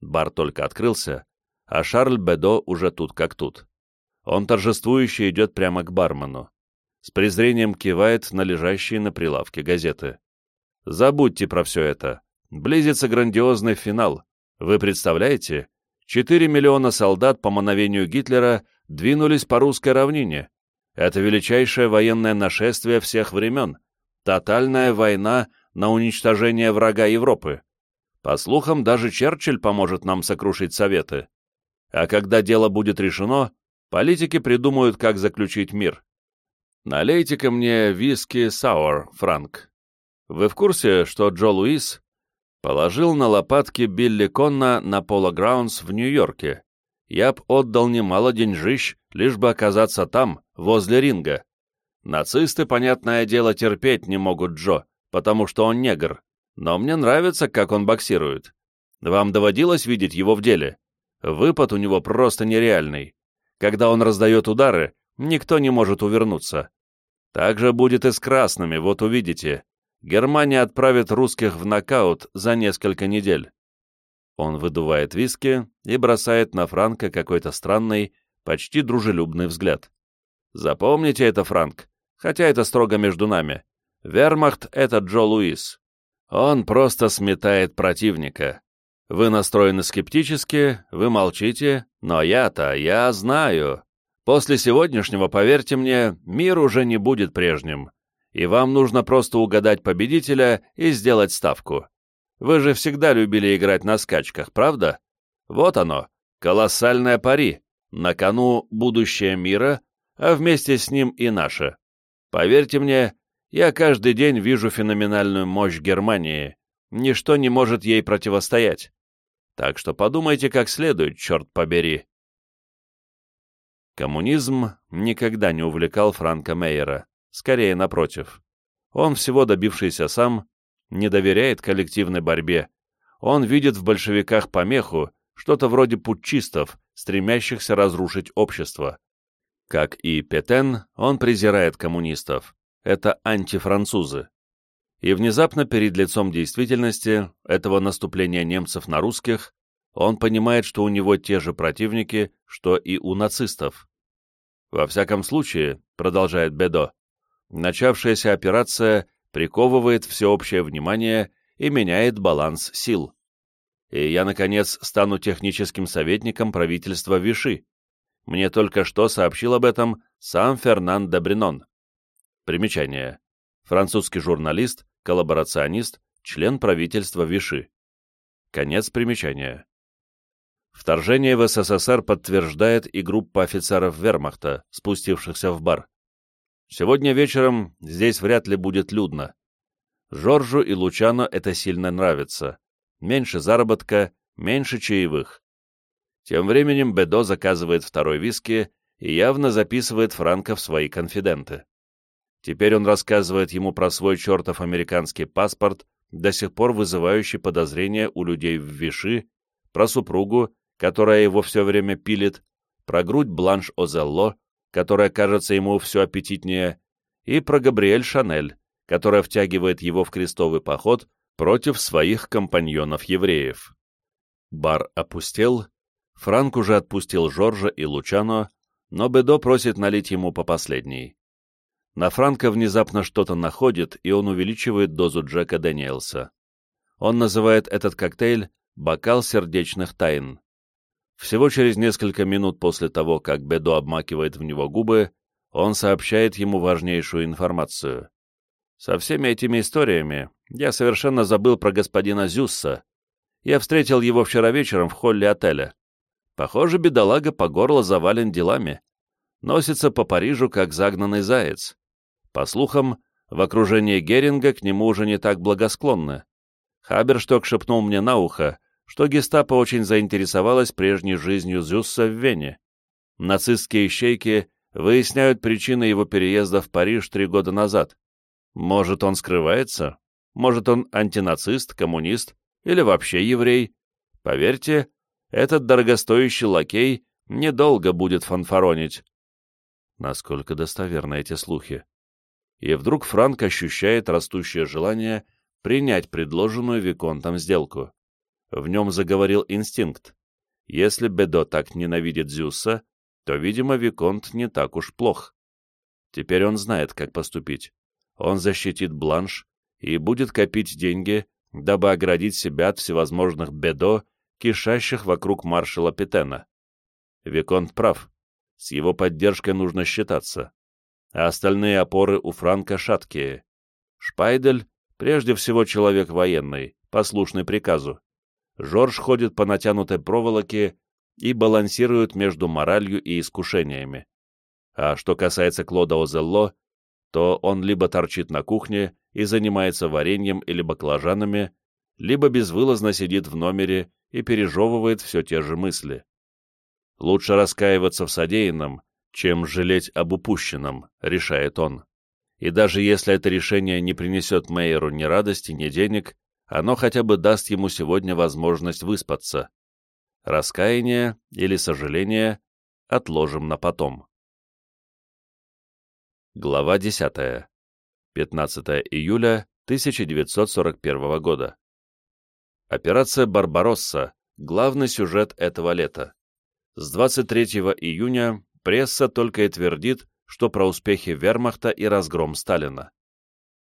Бар только открылся, а Шарль Бедо уже тут как тут. Он торжествующе идет прямо к бармену. С презрением кивает на лежащие на прилавке газеты. «Забудьте про все это. Близится грандиозный финал. Вы представляете? 4 миллиона солдат по мановению Гитлера двинулись по русской равнине. Это величайшее военное нашествие всех времен. Тотальная война на уничтожение врага Европы. По слухам, даже Черчилль поможет нам сокрушить Советы. А когда дело будет решено, политики придумают, как заключить мир. Налейте-ка мне виски Сауэр, Франк. Вы в курсе, что Джо Луис Положил на лопатки Билли Конна на Пола Граунс в Нью-Йорке. Я б отдал немало деньжищ, лишь бы оказаться там, возле ринга. Нацисты, понятное дело, терпеть не могут Джо, потому что он негр, но мне нравится, как он боксирует. Вам доводилось видеть его в деле? Выпад у него просто нереальный. Когда он раздает удары, никто не может увернуться. Так же будет и с красными, вот увидите. Германия отправит русских в нокаут за несколько недель. Он выдувает виски и бросает на Франка какой-то странный, почти дружелюбный взгляд. Запомните это, Франк, хотя это строго между нами. Вермахт — это Джо Луис. Он просто сметает противника. Вы настроены скептически, вы молчите, но я-то, я знаю. После сегодняшнего, поверьте мне, мир уже не будет прежним и вам нужно просто угадать победителя и сделать ставку. Вы же всегда любили играть на скачках, правда? Вот оно, колоссальное пари, на кону будущее мира, а вместе с ним и наше. Поверьте мне, я каждый день вижу феноменальную мощь Германии. Ничто не может ей противостоять. Так что подумайте как следует, черт побери. Коммунизм никогда не увлекал Франка Мейера, скорее напротив. Он, всего добившийся сам, не доверяет коллективной борьбе. Он видит в большевиках помеху, что-то вроде путчистов, стремящихся разрушить общество. Как и Петен, он презирает коммунистов. Это антифранцузы. И внезапно перед лицом действительности этого наступления немцев на русских он понимает, что у него те же противники, что и у нацистов. Во всяком случае, продолжает Бедо, начавшаяся операция приковывает всеобщее внимание и меняет баланс сил. И я, наконец, стану техническим советником правительства Виши. Мне только что сообщил об этом сам Фернан Добринон. Примечание. Французский журналист, коллаборационист, член правительства Виши. Конец примечания. Вторжение в СССР подтверждает и группа офицеров вермахта, спустившихся в бар. Сегодня вечером здесь вряд ли будет людно. Жоржу и Лучано это сильно нравится. Меньше заработка, меньше чаевых. Тем временем Бедо заказывает второй виски и явно записывает Франка в свои конфиденты. Теперь он рассказывает ему про свой чертов американский паспорт, до сих пор вызывающий подозрения у людей в Виши, про супругу, которая его все время пилит, про грудь Бланш Озелло, которая кажется ему все аппетитнее, и про Габриэль Шанель, которая втягивает его в крестовый поход против своих компаньонов-евреев. Бар опустел, Франк уже отпустил Жоржа и Лучано, но Бедо просит налить ему по последней. На Франка внезапно что-то находит, и он увеличивает дозу Джека Дэниелса. Он называет этот коктейль «бокал сердечных тайн». Всего через несколько минут после того, как Бедо обмакивает в него губы, он сообщает ему важнейшую информацию. Со всеми этими историями я совершенно забыл про господина Зюсса. Я встретил его вчера вечером в холле отеля. Похоже, бедолага по горло завален делами. Носится по Парижу, как загнанный заяц. По слухам, в окружении Геринга к нему уже не так благосклонны. Хабершток шепнул мне на ухо, что гестапо очень заинтересовалось прежней жизнью Зюсса в Вене. Нацистские ищейки выясняют причины его переезда в Париж три года назад. Может, он скрывается? Может, он антинацист, коммунист или вообще еврей? Поверьте, этот дорогостоящий лакей недолго будет фанфаронить. Насколько достоверны эти слухи? И вдруг Франк ощущает растущее желание принять предложенную Виконтом сделку. В нем заговорил инстинкт. Если Бедо так ненавидит Зюса, то, видимо, Виконт не так уж плох. Теперь он знает, как поступить. Он защитит Бланш и будет копить деньги, дабы оградить себя от всевозможных Бедо, кишащих вокруг маршала Петена. Виконт прав. С его поддержкой нужно считаться. А остальные опоры у Франка шаткие. Шпайдель — прежде всего человек военный, послушный приказу. Жорж ходит по натянутой проволоке и балансирует между моралью и искушениями. А что касается Клода Озелло, то он либо торчит на кухне и занимается вареньем или баклажанами, либо безвылазно сидит в номере и пережевывает все те же мысли. Лучше раскаиваться в содеянном, чем жалеть об упущенном, решает он. И даже если это решение не принесет Мейеру ни радости, ни денег, оно хотя бы даст ему сегодня возможность выспаться. Раскаяние или сожаление отложим на потом. Глава 10. 15 июля 1941 года. Операция «Барбаросса» — главный сюжет этого лета. С 23 июня пресса только и твердит, что про успехи вермахта и разгром Сталина.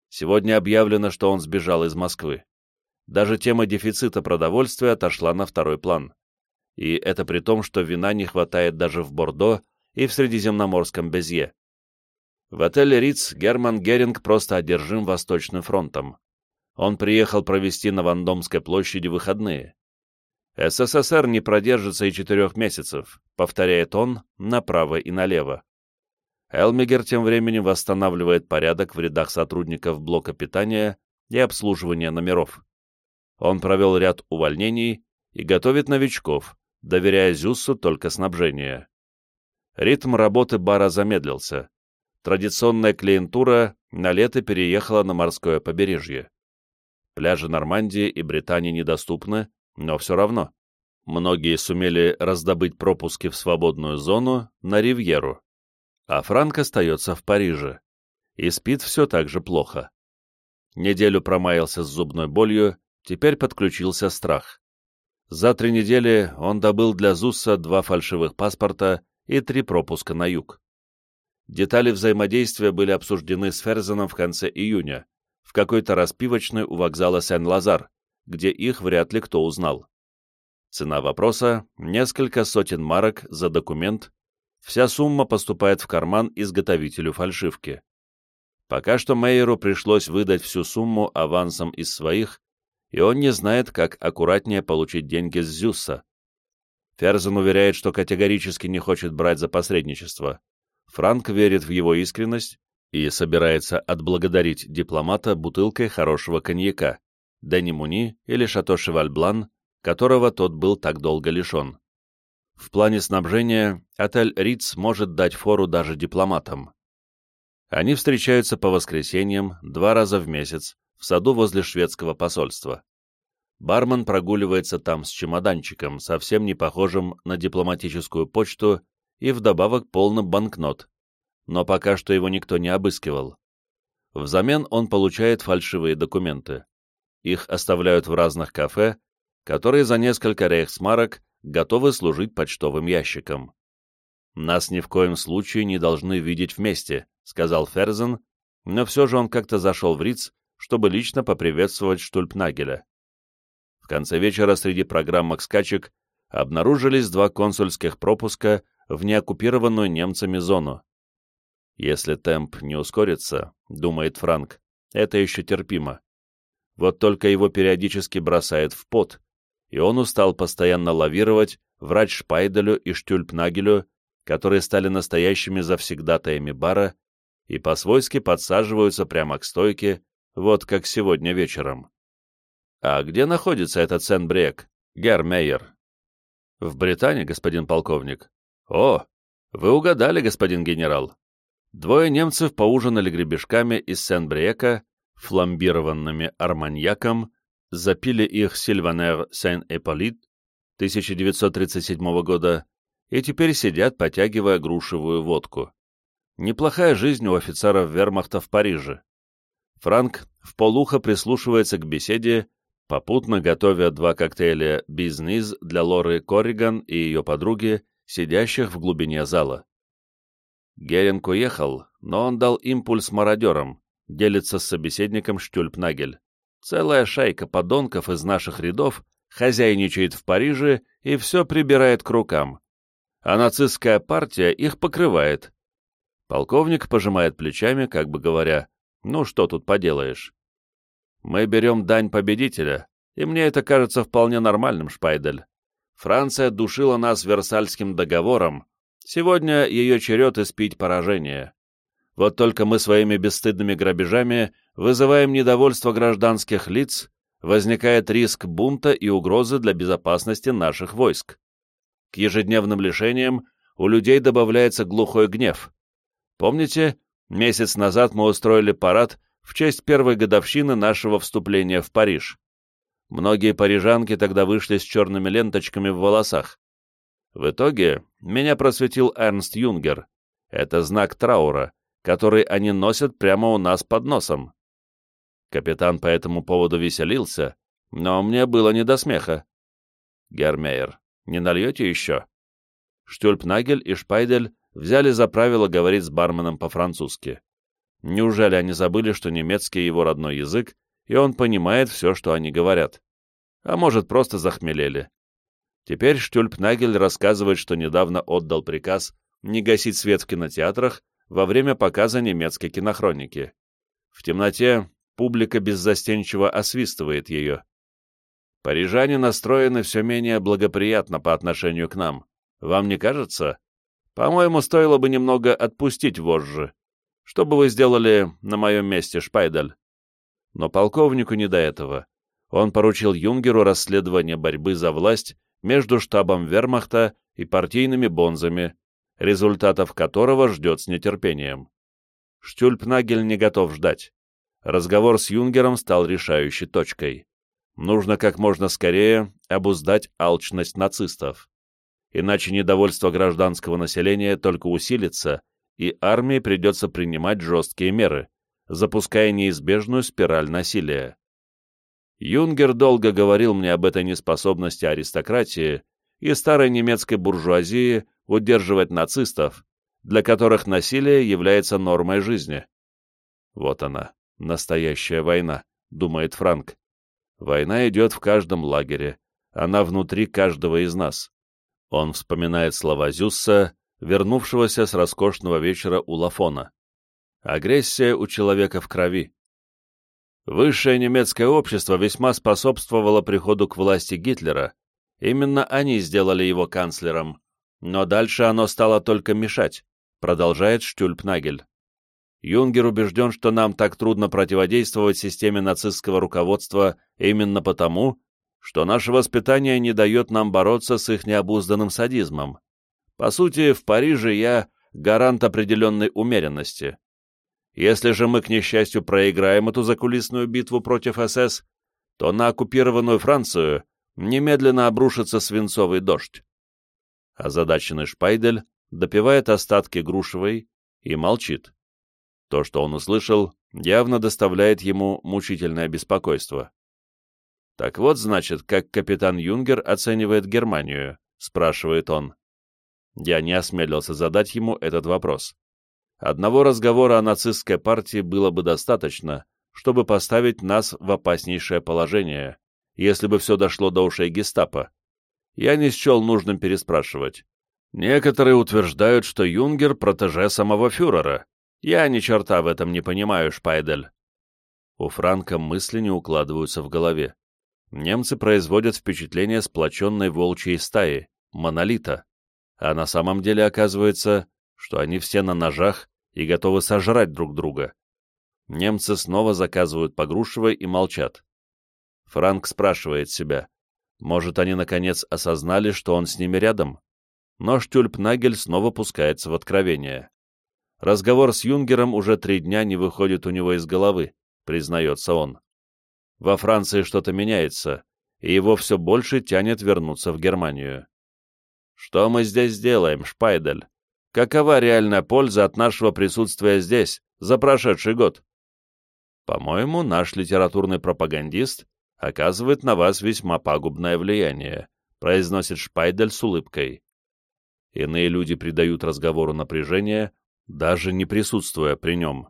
Сегодня объявлено, что он сбежал из Москвы даже тема дефицита продовольствия отошла на второй план. И это при том, что вина не хватает даже в Бордо и в Средиземноморском Безье. В отеле Риц Герман Геринг просто одержим Восточным фронтом. Он приехал провести на Вандомской площади выходные. СССР не продержится и четырех месяцев, повторяет он направо и налево. Элмигер тем временем восстанавливает порядок в рядах сотрудников блока питания и обслуживания номеров. Он провел ряд увольнений и готовит новичков, доверяя Зюссу только снабжение. Ритм работы бара замедлился. Традиционная клиентура на лето переехала на морское побережье. Пляжи Нормандии и Британии недоступны, но все равно. Многие сумели раздобыть пропуски в свободную зону на Ривьеру. А Франк остается в Париже. И спит все так же плохо. Неделю промаялся с зубной болью, теперь подключился страх. За три недели он добыл для Зусса два фальшивых паспорта и три пропуска на юг. Детали взаимодействия были обсуждены с Ферзеном в конце июня, в какой-то распивочной у вокзала Сен-Лазар, где их вряд ли кто узнал. Цена вопроса — несколько сотен марок за документ, вся сумма поступает в карман изготовителю фальшивки. Пока что Мейеру пришлось выдать всю сумму авансом из своих, и он не знает, как аккуратнее получить деньги с Зюсса. Ферзен уверяет, что категорически не хочет брать за посредничество. Франк верит в его искренность и собирается отблагодарить дипломата бутылкой хорошего коньяка, Дени Муни или Шато Шевальблан, которого тот был так долго лишен. В плане снабжения отель Риц может дать фору даже дипломатам. Они встречаются по воскресеньям два раза в месяц в саду возле шведского посольства. Бармен прогуливается там с чемоданчиком, совсем не похожим на дипломатическую почту и вдобавок полным банкнот, но пока что его никто не обыскивал. Взамен он получает фальшивые документы. Их оставляют в разных кафе, которые за несколько рейхсмарок готовы служить почтовым ящиком. «Нас ни в коем случае не должны видеть вместе», — сказал Ферзен, но все же он как-то зашел в Риц, чтобы лично поприветствовать Штульпнагеля. В конце вечера среди программок скачек обнаружились два консульских пропуска в неоккупированную немцами зону. Если темп не ускорится, думает Франк, это еще терпимо. Вот только его периодически бросает в пот, и он устал постоянно лавировать, врать Шпайделю и Штюльпнагелю, которые стали настоящими завсегдатаями бара и по-свойски подсаживаются прямо к стойке, вот как сегодня вечером. А где находится этот Сен-Брек, Гермейер? В Британии, господин полковник. О, вы угадали, господин генерал. Двое немцев поужинали гребешками из Сен-Бриека, фламбированными арманьяком, запили их Сильванер Сен-Эполит 1937 года и теперь сидят, потягивая грушевую водку. Неплохая жизнь у офицеров вермахта в Париже. Франк в полухо прислушивается к беседе, попутно готовя два коктейля «Бизнес» для Лоры Корриган и ее подруги, сидящих в глубине зала. Геринг уехал, но он дал импульс мародерам, делится с собеседником Штюльпнагель. Целая шайка подонков из наших рядов хозяйничает в Париже и все прибирает к рукам. А нацистская партия их покрывает. Полковник пожимает плечами, как бы говоря, ну что тут поделаешь. Мы берем дань победителя, и мне это кажется вполне нормальным, Шпайдель. Франция душила нас Версальским договором, сегодня ее черед испить поражение. Вот только мы своими бесстыдными грабежами вызываем недовольство гражданских лиц, возникает риск бунта и угрозы для безопасности наших войск. К ежедневным лишениям у людей добавляется глухой гнев. Помните, месяц назад мы устроили парад в честь первой годовщины нашего вступления в Париж. Многие парижанки тогда вышли с черными ленточками в волосах. В итоге меня просветил Эрнст Юнгер. Это знак траура, который они носят прямо у нас под носом. Капитан по этому поводу веселился, но мне было не до смеха. Гермейер, не нальете еще? Штюльпнагель и Шпайдель взяли за правило говорить с барменом по-французски. Неужели они забыли, что немецкий его родной язык, и он понимает все, что они говорят? А может, просто захмелели. Теперь Штюльпнагель рассказывает, что недавно отдал приказ не гасить свет в кинотеатрах во время показа немецкой кинохроники. В темноте публика беззастенчиво освистывает ее. Парижане настроены все менее благоприятно по отношению к нам. Вам не кажется? По-моему, стоило бы немного отпустить вожжи. Что бы вы сделали на моем месте, Шпайдаль? Но полковнику не до этого. Он поручил Юнгеру расследование борьбы за власть между штабом вермахта и партийными бонзами, результатов которого ждет с нетерпением. Штюльпнагель не готов ждать. Разговор с Юнгером стал решающей точкой. Нужно как можно скорее обуздать алчность нацистов иначе недовольство гражданского населения только усилится, и армии придется принимать жесткие меры, запуская неизбежную спираль насилия. Юнгер долго говорил мне об этой неспособности аристократии и старой немецкой буржуазии удерживать нацистов, для которых насилие является нормой жизни. Вот она, настоящая война, думает Франк. Война идет в каждом лагере, она внутри каждого из нас. Он вспоминает слова Зюсса, вернувшегося с роскошного вечера у Лафона. Агрессия у человека в крови. Высшее немецкое общество весьма способствовало приходу к власти Гитлера. Именно они сделали его канцлером. Но дальше оно стало только мешать, продолжает Штюльпнагель. Юнгер убежден, что нам так трудно противодействовать системе нацистского руководства именно потому, что наше воспитание не дает нам бороться с их необузданным садизмом. По сути, в Париже я гарант определенной умеренности. Если же мы, к несчастью, проиграем эту закулисную битву против СС, то на оккупированную Францию немедленно обрушится свинцовый дождь. Озадаченный Шпайдель допивает остатки грушевой и молчит. То, что он услышал, явно доставляет ему мучительное беспокойство. «Так вот, значит, как капитан Юнгер оценивает Германию?» — спрашивает он. Я не осмелился задать ему этот вопрос. Одного разговора о нацистской партии было бы достаточно, чтобы поставить нас в опаснейшее положение, если бы все дошло до ушей гестапо. Я не счел нужным переспрашивать. Некоторые утверждают, что Юнгер — протеже самого фюрера. Я ни черта в этом не понимаю, Шпайдель. У Франка мысли не укладываются в голове немцы производят впечатление сплоченной волчьей стаи, монолита, а на самом деле оказывается, что они все на ножах и готовы сожрать друг друга. Немцы снова заказывают погрушивай и молчат. Франк спрашивает себя, может, они наконец осознали, что он с ними рядом? Но Штюльпнагель снова пускается в откровение. Разговор с Юнгером уже три дня не выходит у него из головы, признается он. Во Франции что-то меняется, и его все больше тянет вернуться в Германию. Что мы здесь делаем, Шпайдель? Какова реальная польза от нашего присутствия здесь, за прошедший год? По-моему, наш литературный пропагандист оказывает на вас весьма пагубное влияние, произносит Шпайдель с улыбкой. Иные люди придают разговору напряжение, даже не присутствуя при нем.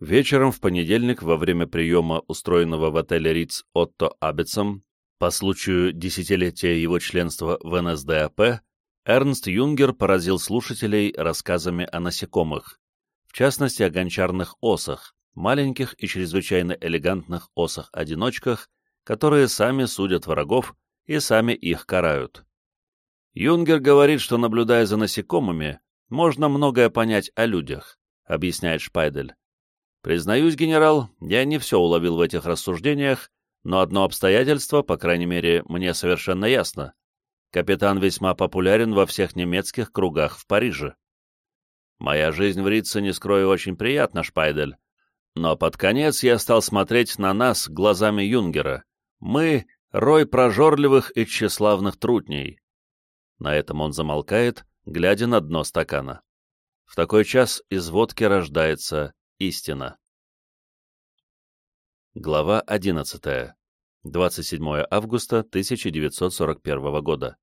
Вечером в понедельник во время приема, устроенного в отеле Риц Отто Абетсом, по случаю десятилетия его членства в НСДАП, Эрнст Юнгер поразил слушателей рассказами о насекомых, в частности о гончарных осах, маленьких и чрезвычайно элегантных осах-одиночках, которые сами судят врагов и сами их карают. Юнгер говорит, что, наблюдая за насекомыми, можно многое понять о людях, объясняет Шпайдель. Признаюсь, генерал, я не все уловил в этих рассуждениях, но одно обстоятельство, по крайней мере, мне совершенно ясно. Капитан весьма популярен во всех немецких кругах в Париже. Моя жизнь в Рице, не скрою, очень приятна, Шпайдель. Но под конец я стал смотреть на нас глазами Юнгера. Мы — рой прожорливых и тщеславных трутней. На этом он замолкает, глядя на дно стакана. В такой час из водки рождается Истина. Глава 11. 27 августа 1941 года.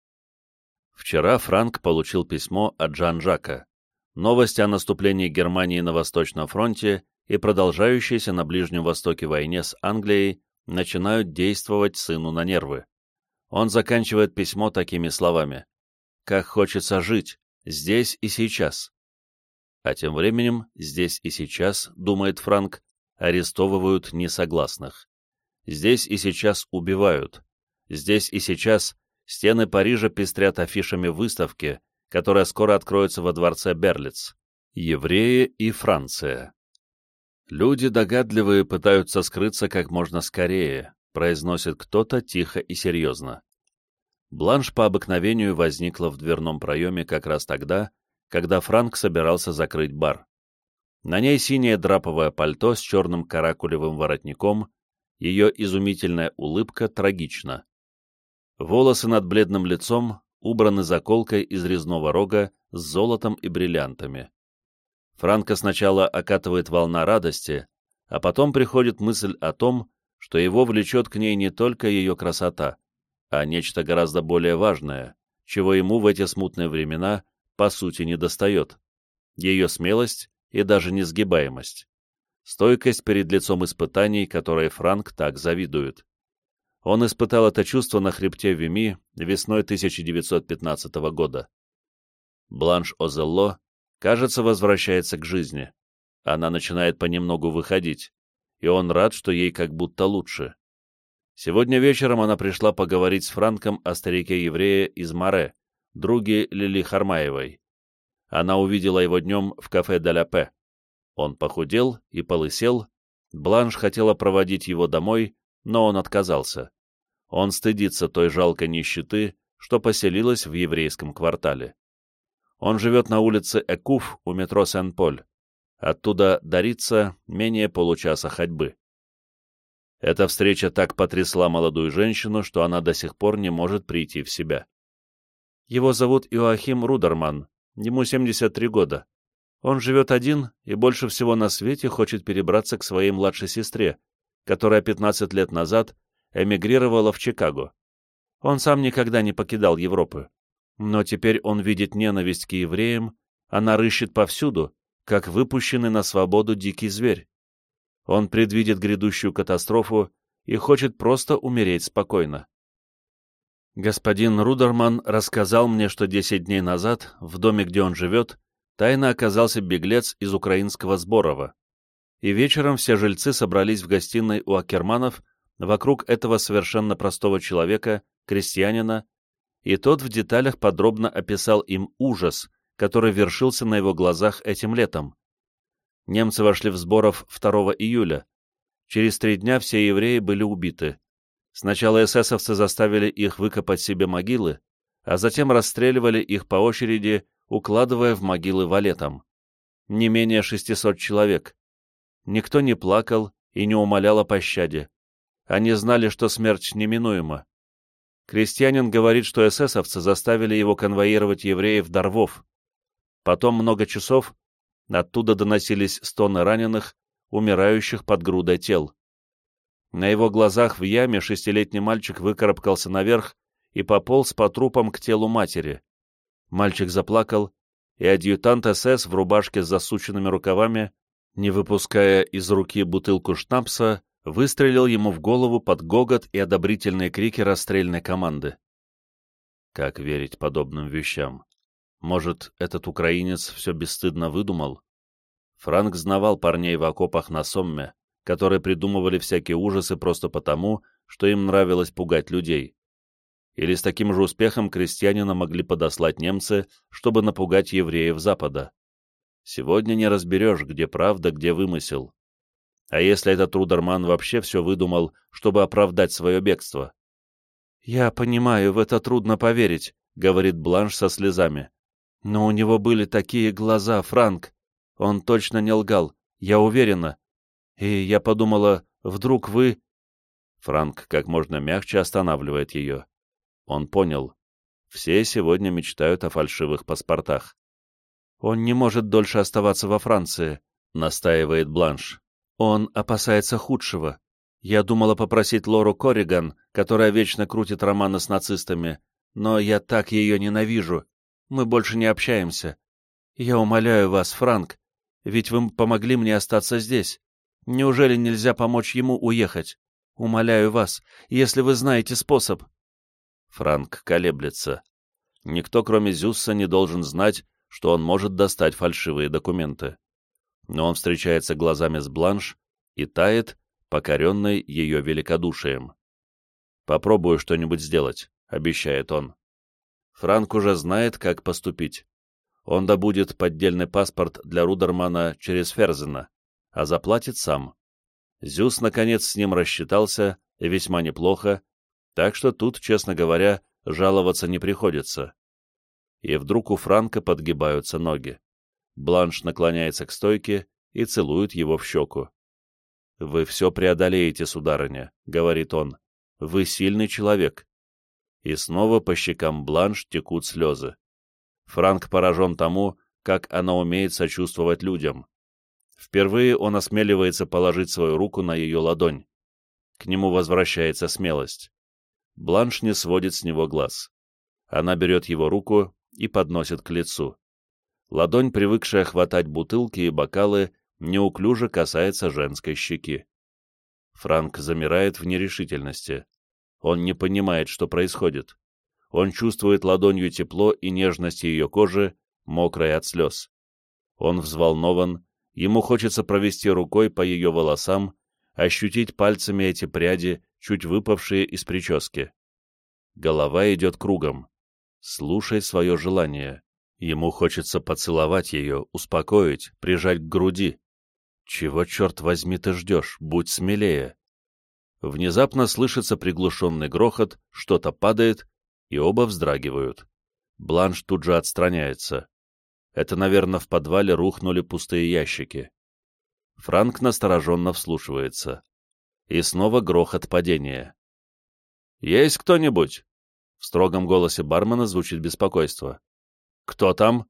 Вчера Франк получил письмо от Жан-Жака. Новости о наступлении Германии на Восточном фронте и продолжающейся на Ближнем Востоке войне с Англией начинают действовать сыну на нервы. Он заканчивает письмо такими словами. «Как хочется жить, здесь и сейчас. А тем временем, здесь и сейчас, думает Франк, арестовывают несогласных. Здесь и сейчас убивают. Здесь и сейчас стены Парижа пестрят афишами выставки, которая скоро откроется во дворце Берлиц. Евреи и Франция. Люди догадливые пытаются скрыться как можно скорее, произносит кто-то тихо и серьезно. Бланш по обыкновению возникла в дверном проеме как раз тогда, когда Франк собирался закрыть бар. На ней синее драповое пальто с черным каракулевым воротником, ее изумительная улыбка трагична. Волосы над бледным лицом убраны заколкой из резного рога с золотом и бриллиантами. Франка сначала окатывает волна радости, а потом приходит мысль о том, что его влечет к ней не только ее красота, а нечто гораздо более важное, чего ему в эти смутные времена по сути не достает. Ее смелость и даже несгибаемость. Стойкость перед лицом испытаний, которые Франк так завидует. Он испытал это чувство на хребте Вими весной 1915 года. Бланш Озелло, кажется, возвращается к жизни. Она начинает понемногу выходить, и он рад, что ей как будто лучше. Сегодня вечером она пришла поговорить с Франком о старике-еврее из Море, друге Лили Хармаевой. Она увидела его днем в кафе Даляпе. Он похудел и полысел. Бланш хотела проводить его домой, но он отказался. Он стыдится той жалкой нищеты, что поселилась в еврейском квартале. Он живет на улице Экуф у метро Сен-Поль. Оттуда дарится менее получаса ходьбы. Эта встреча так потрясла молодую женщину, что она до сих пор не может прийти в себя. Его зовут Иоахим Рудерман, ему 73 года. Он живет один и больше всего на свете хочет перебраться к своей младшей сестре, которая 15 лет назад эмигрировала в Чикаго. Он сам никогда не покидал Европы. Но теперь он видит ненависть к евреям, она рыщет повсюду, как выпущенный на свободу дикий зверь. Он предвидит грядущую катастрофу и хочет просто умереть спокойно. Господин Рудерман рассказал мне, что 10 дней назад, в доме, где он живет, тайно оказался беглец из украинского Сборова. И вечером все жильцы собрались в гостиной у Акерманов вокруг этого совершенно простого человека, крестьянина, и тот в деталях подробно описал им ужас, который вершился на его глазах этим летом. Немцы вошли в Сборов 2 июля. Через три дня все евреи были убиты. Сначала эсэсовцы заставили их выкопать себе могилы, а затем расстреливали их по очереди, укладывая в могилы валетом. Не менее 600 человек. Никто не плакал и не умолял о пощаде. Они знали, что смерть неминуема. Крестьянин говорит, что эсэсовцы заставили его конвоировать евреев до рвов. Потом много часов оттуда доносились стоны раненых, умирающих под грудой тел. На его глазах в яме шестилетний мальчик выкарабкался наверх и пополз по трупам к телу матери. Мальчик заплакал, и адъютант СС в рубашке с засученными рукавами, не выпуская из руки бутылку шнапса, выстрелил ему в голову под гогот и одобрительные крики расстрельной команды. Как верить подобным вещам? Может, этот украинец все бесстыдно выдумал? Франк знавал парней в окопах на Сомме, которые придумывали всякие ужасы просто потому, что им нравилось пугать людей. Или с таким же успехом крестьянина могли подослать немцы, чтобы напугать евреев Запада. Сегодня не разберешь, где правда, где вымысел. А если этот Рудерман вообще все выдумал, чтобы оправдать свое бегство? «Я понимаю, в это трудно поверить», — говорит Бланш со слезами. «Но у него были такие глаза, Франк. Он точно не лгал, я уверена. И я подумала, вдруг вы...» Франк как можно мягче останавливает ее. Он понял. Все сегодня мечтают о фальшивых паспортах. «Он не может дольше оставаться во Франции», — настаивает Бланш. «Он опасается худшего. Я думала попросить Лору Корриган, которая вечно крутит романы с нацистами, но я так ее ненавижу. Мы больше не общаемся. Я умоляю вас, Франк, ведь вы помогли мне остаться здесь. Неужели нельзя помочь ему уехать? Умоляю вас, если вы знаете способ. Франк колеблется. Никто, кроме Зюсса, не должен знать, что он может достать фальшивые документы. Но он встречается глазами с Бланш и тает, покоренный ее великодушием. «Попробую что-нибудь сделать», — обещает он. Франк уже знает, как поступить. Он добудет поддельный паспорт для Рудермана через Ферзена, а заплатит сам. Зюс, наконец, с ним рассчитался, и весьма неплохо, так что тут, честно говоря, жаловаться не приходится. И вдруг у Франка подгибаются ноги. Бланш наклоняется к стойке и целует его в щеку. «Вы все преодолеете, сударыня», — говорит он. «Вы сильный человек». И снова по щекам Бланш текут слезы. Франк поражен тому, как она умеет сочувствовать людям. Впервые он осмеливается положить свою руку на ее ладонь. К нему возвращается смелость. Бланш не сводит с него глаз. Она берет его руку и подносит к лицу. Ладонь, привыкшая хватать бутылки и бокалы, неуклюже касается женской щеки. Франк замирает в нерешительности. Он не понимает, что происходит. Он чувствует ладонью тепло и нежность ее кожи, мокрой от слез. Он взволнован, ему хочется провести рукой по ее волосам, ощутить пальцами эти пряди, чуть выпавшие из прически. Голова идет кругом. Слушай свое желание. Ему хочется поцеловать ее, успокоить, прижать к груди. Чего, черт возьми, ты ждешь? Будь смелее. Внезапно слышится приглушенный грохот, что-то падает, и оба вздрагивают. Бланш тут же отстраняется. Это, наверное, в подвале рухнули пустые ящики. Франк настороженно вслушивается. И снова грохот падения. «Есть кто-нибудь?» В строгом голосе бармена звучит беспокойство. «Кто там?»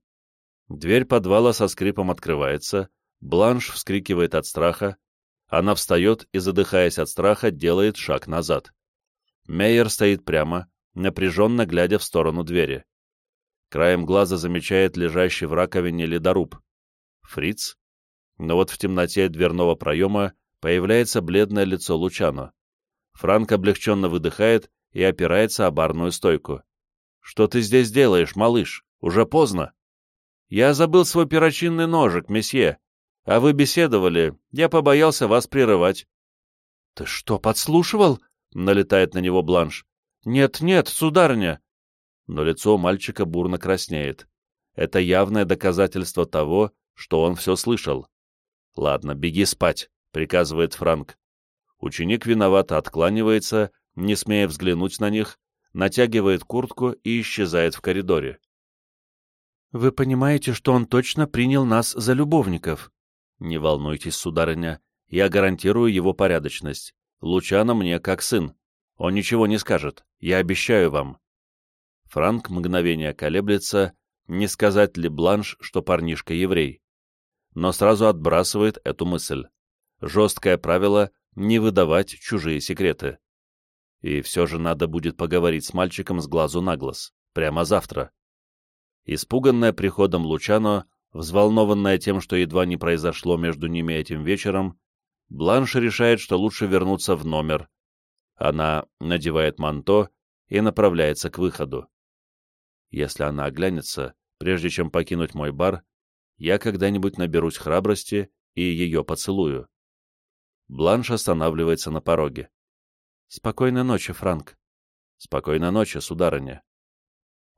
Дверь подвала со скрипом открывается, Бланш вскрикивает от страха, она встает и, задыхаясь от страха, делает шаг назад. Мейер стоит прямо, напряженно глядя в сторону двери. Краем глаза замечает лежащий в раковине ледоруб. Фриц? Но вот в темноте дверного проема появляется бледное лицо Лучано. Франк облегченно выдыхает и опирается о барную стойку. «Что ты здесь делаешь, малыш? Уже поздно!» «Я забыл свой перочинный ножик, месье. А вы беседовали, я побоялся вас прерывать». «Ты что, подслушивал?» — налетает на него Бланш. «Нет, нет, сударыня!» Но лицо мальчика бурно краснеет. Это явное доказательство того, что он все слышал. «Ладно, беги спать», — приказывает Франк. Ученик виновато откланивается, не смея взглянуть на них, натягивает куртку и исчезает в коридоре. «Вы понимаете, что он точно принял нас за любовников?» «Не волнуйтесь, сударыня, я гарантирую его порядочность. Лучано мне как сын. Он ничего не скажет, я обещаю вам». Франк мгновение колеблется, не сказать ли Бланш, что парнишка еврей. Но сразу отбрасывает эту мысль. Жесткое правило — не выдавать чужие секреты. И все же надо будет поговорить с мальчиком с глазу на глаз. Прямо завтра. Испуганная приходом Лучано, взволнованная тем, что едва не произошло между ними этим вечером, Бланш решает, что лучше вернуться в номер, она надевает манто и направляется к выходу. Если она оглянется, прежде чем покинуть мой бар, я когда-нибудь наберусь храбрости и ее поцелую. Бланш останавливается на пороге. «Спокойной ночи, Франк». «Спокойной ночи, сударыня».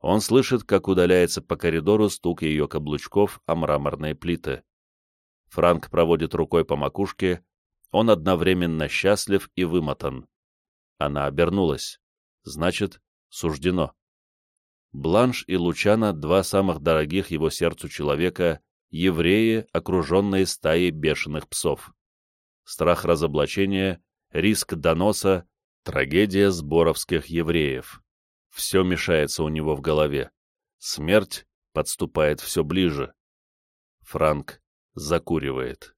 Он слышит, как удаляется по коридору стук ее каблучков о мраморные плиты. Франк проводит рукой по макушке, он одновременно счастлив и вымотан. Она обернулась. Значит, суждено. Бланш и Лучана, два самых дорогих его сердцу человека, евреи, окруженные стаей бешеных псов. Страх разоблачения, риск доноса, трагедия сборовских евреев. Все мешается у него в голове. Смерть подступает все ближе. Франк закуривает.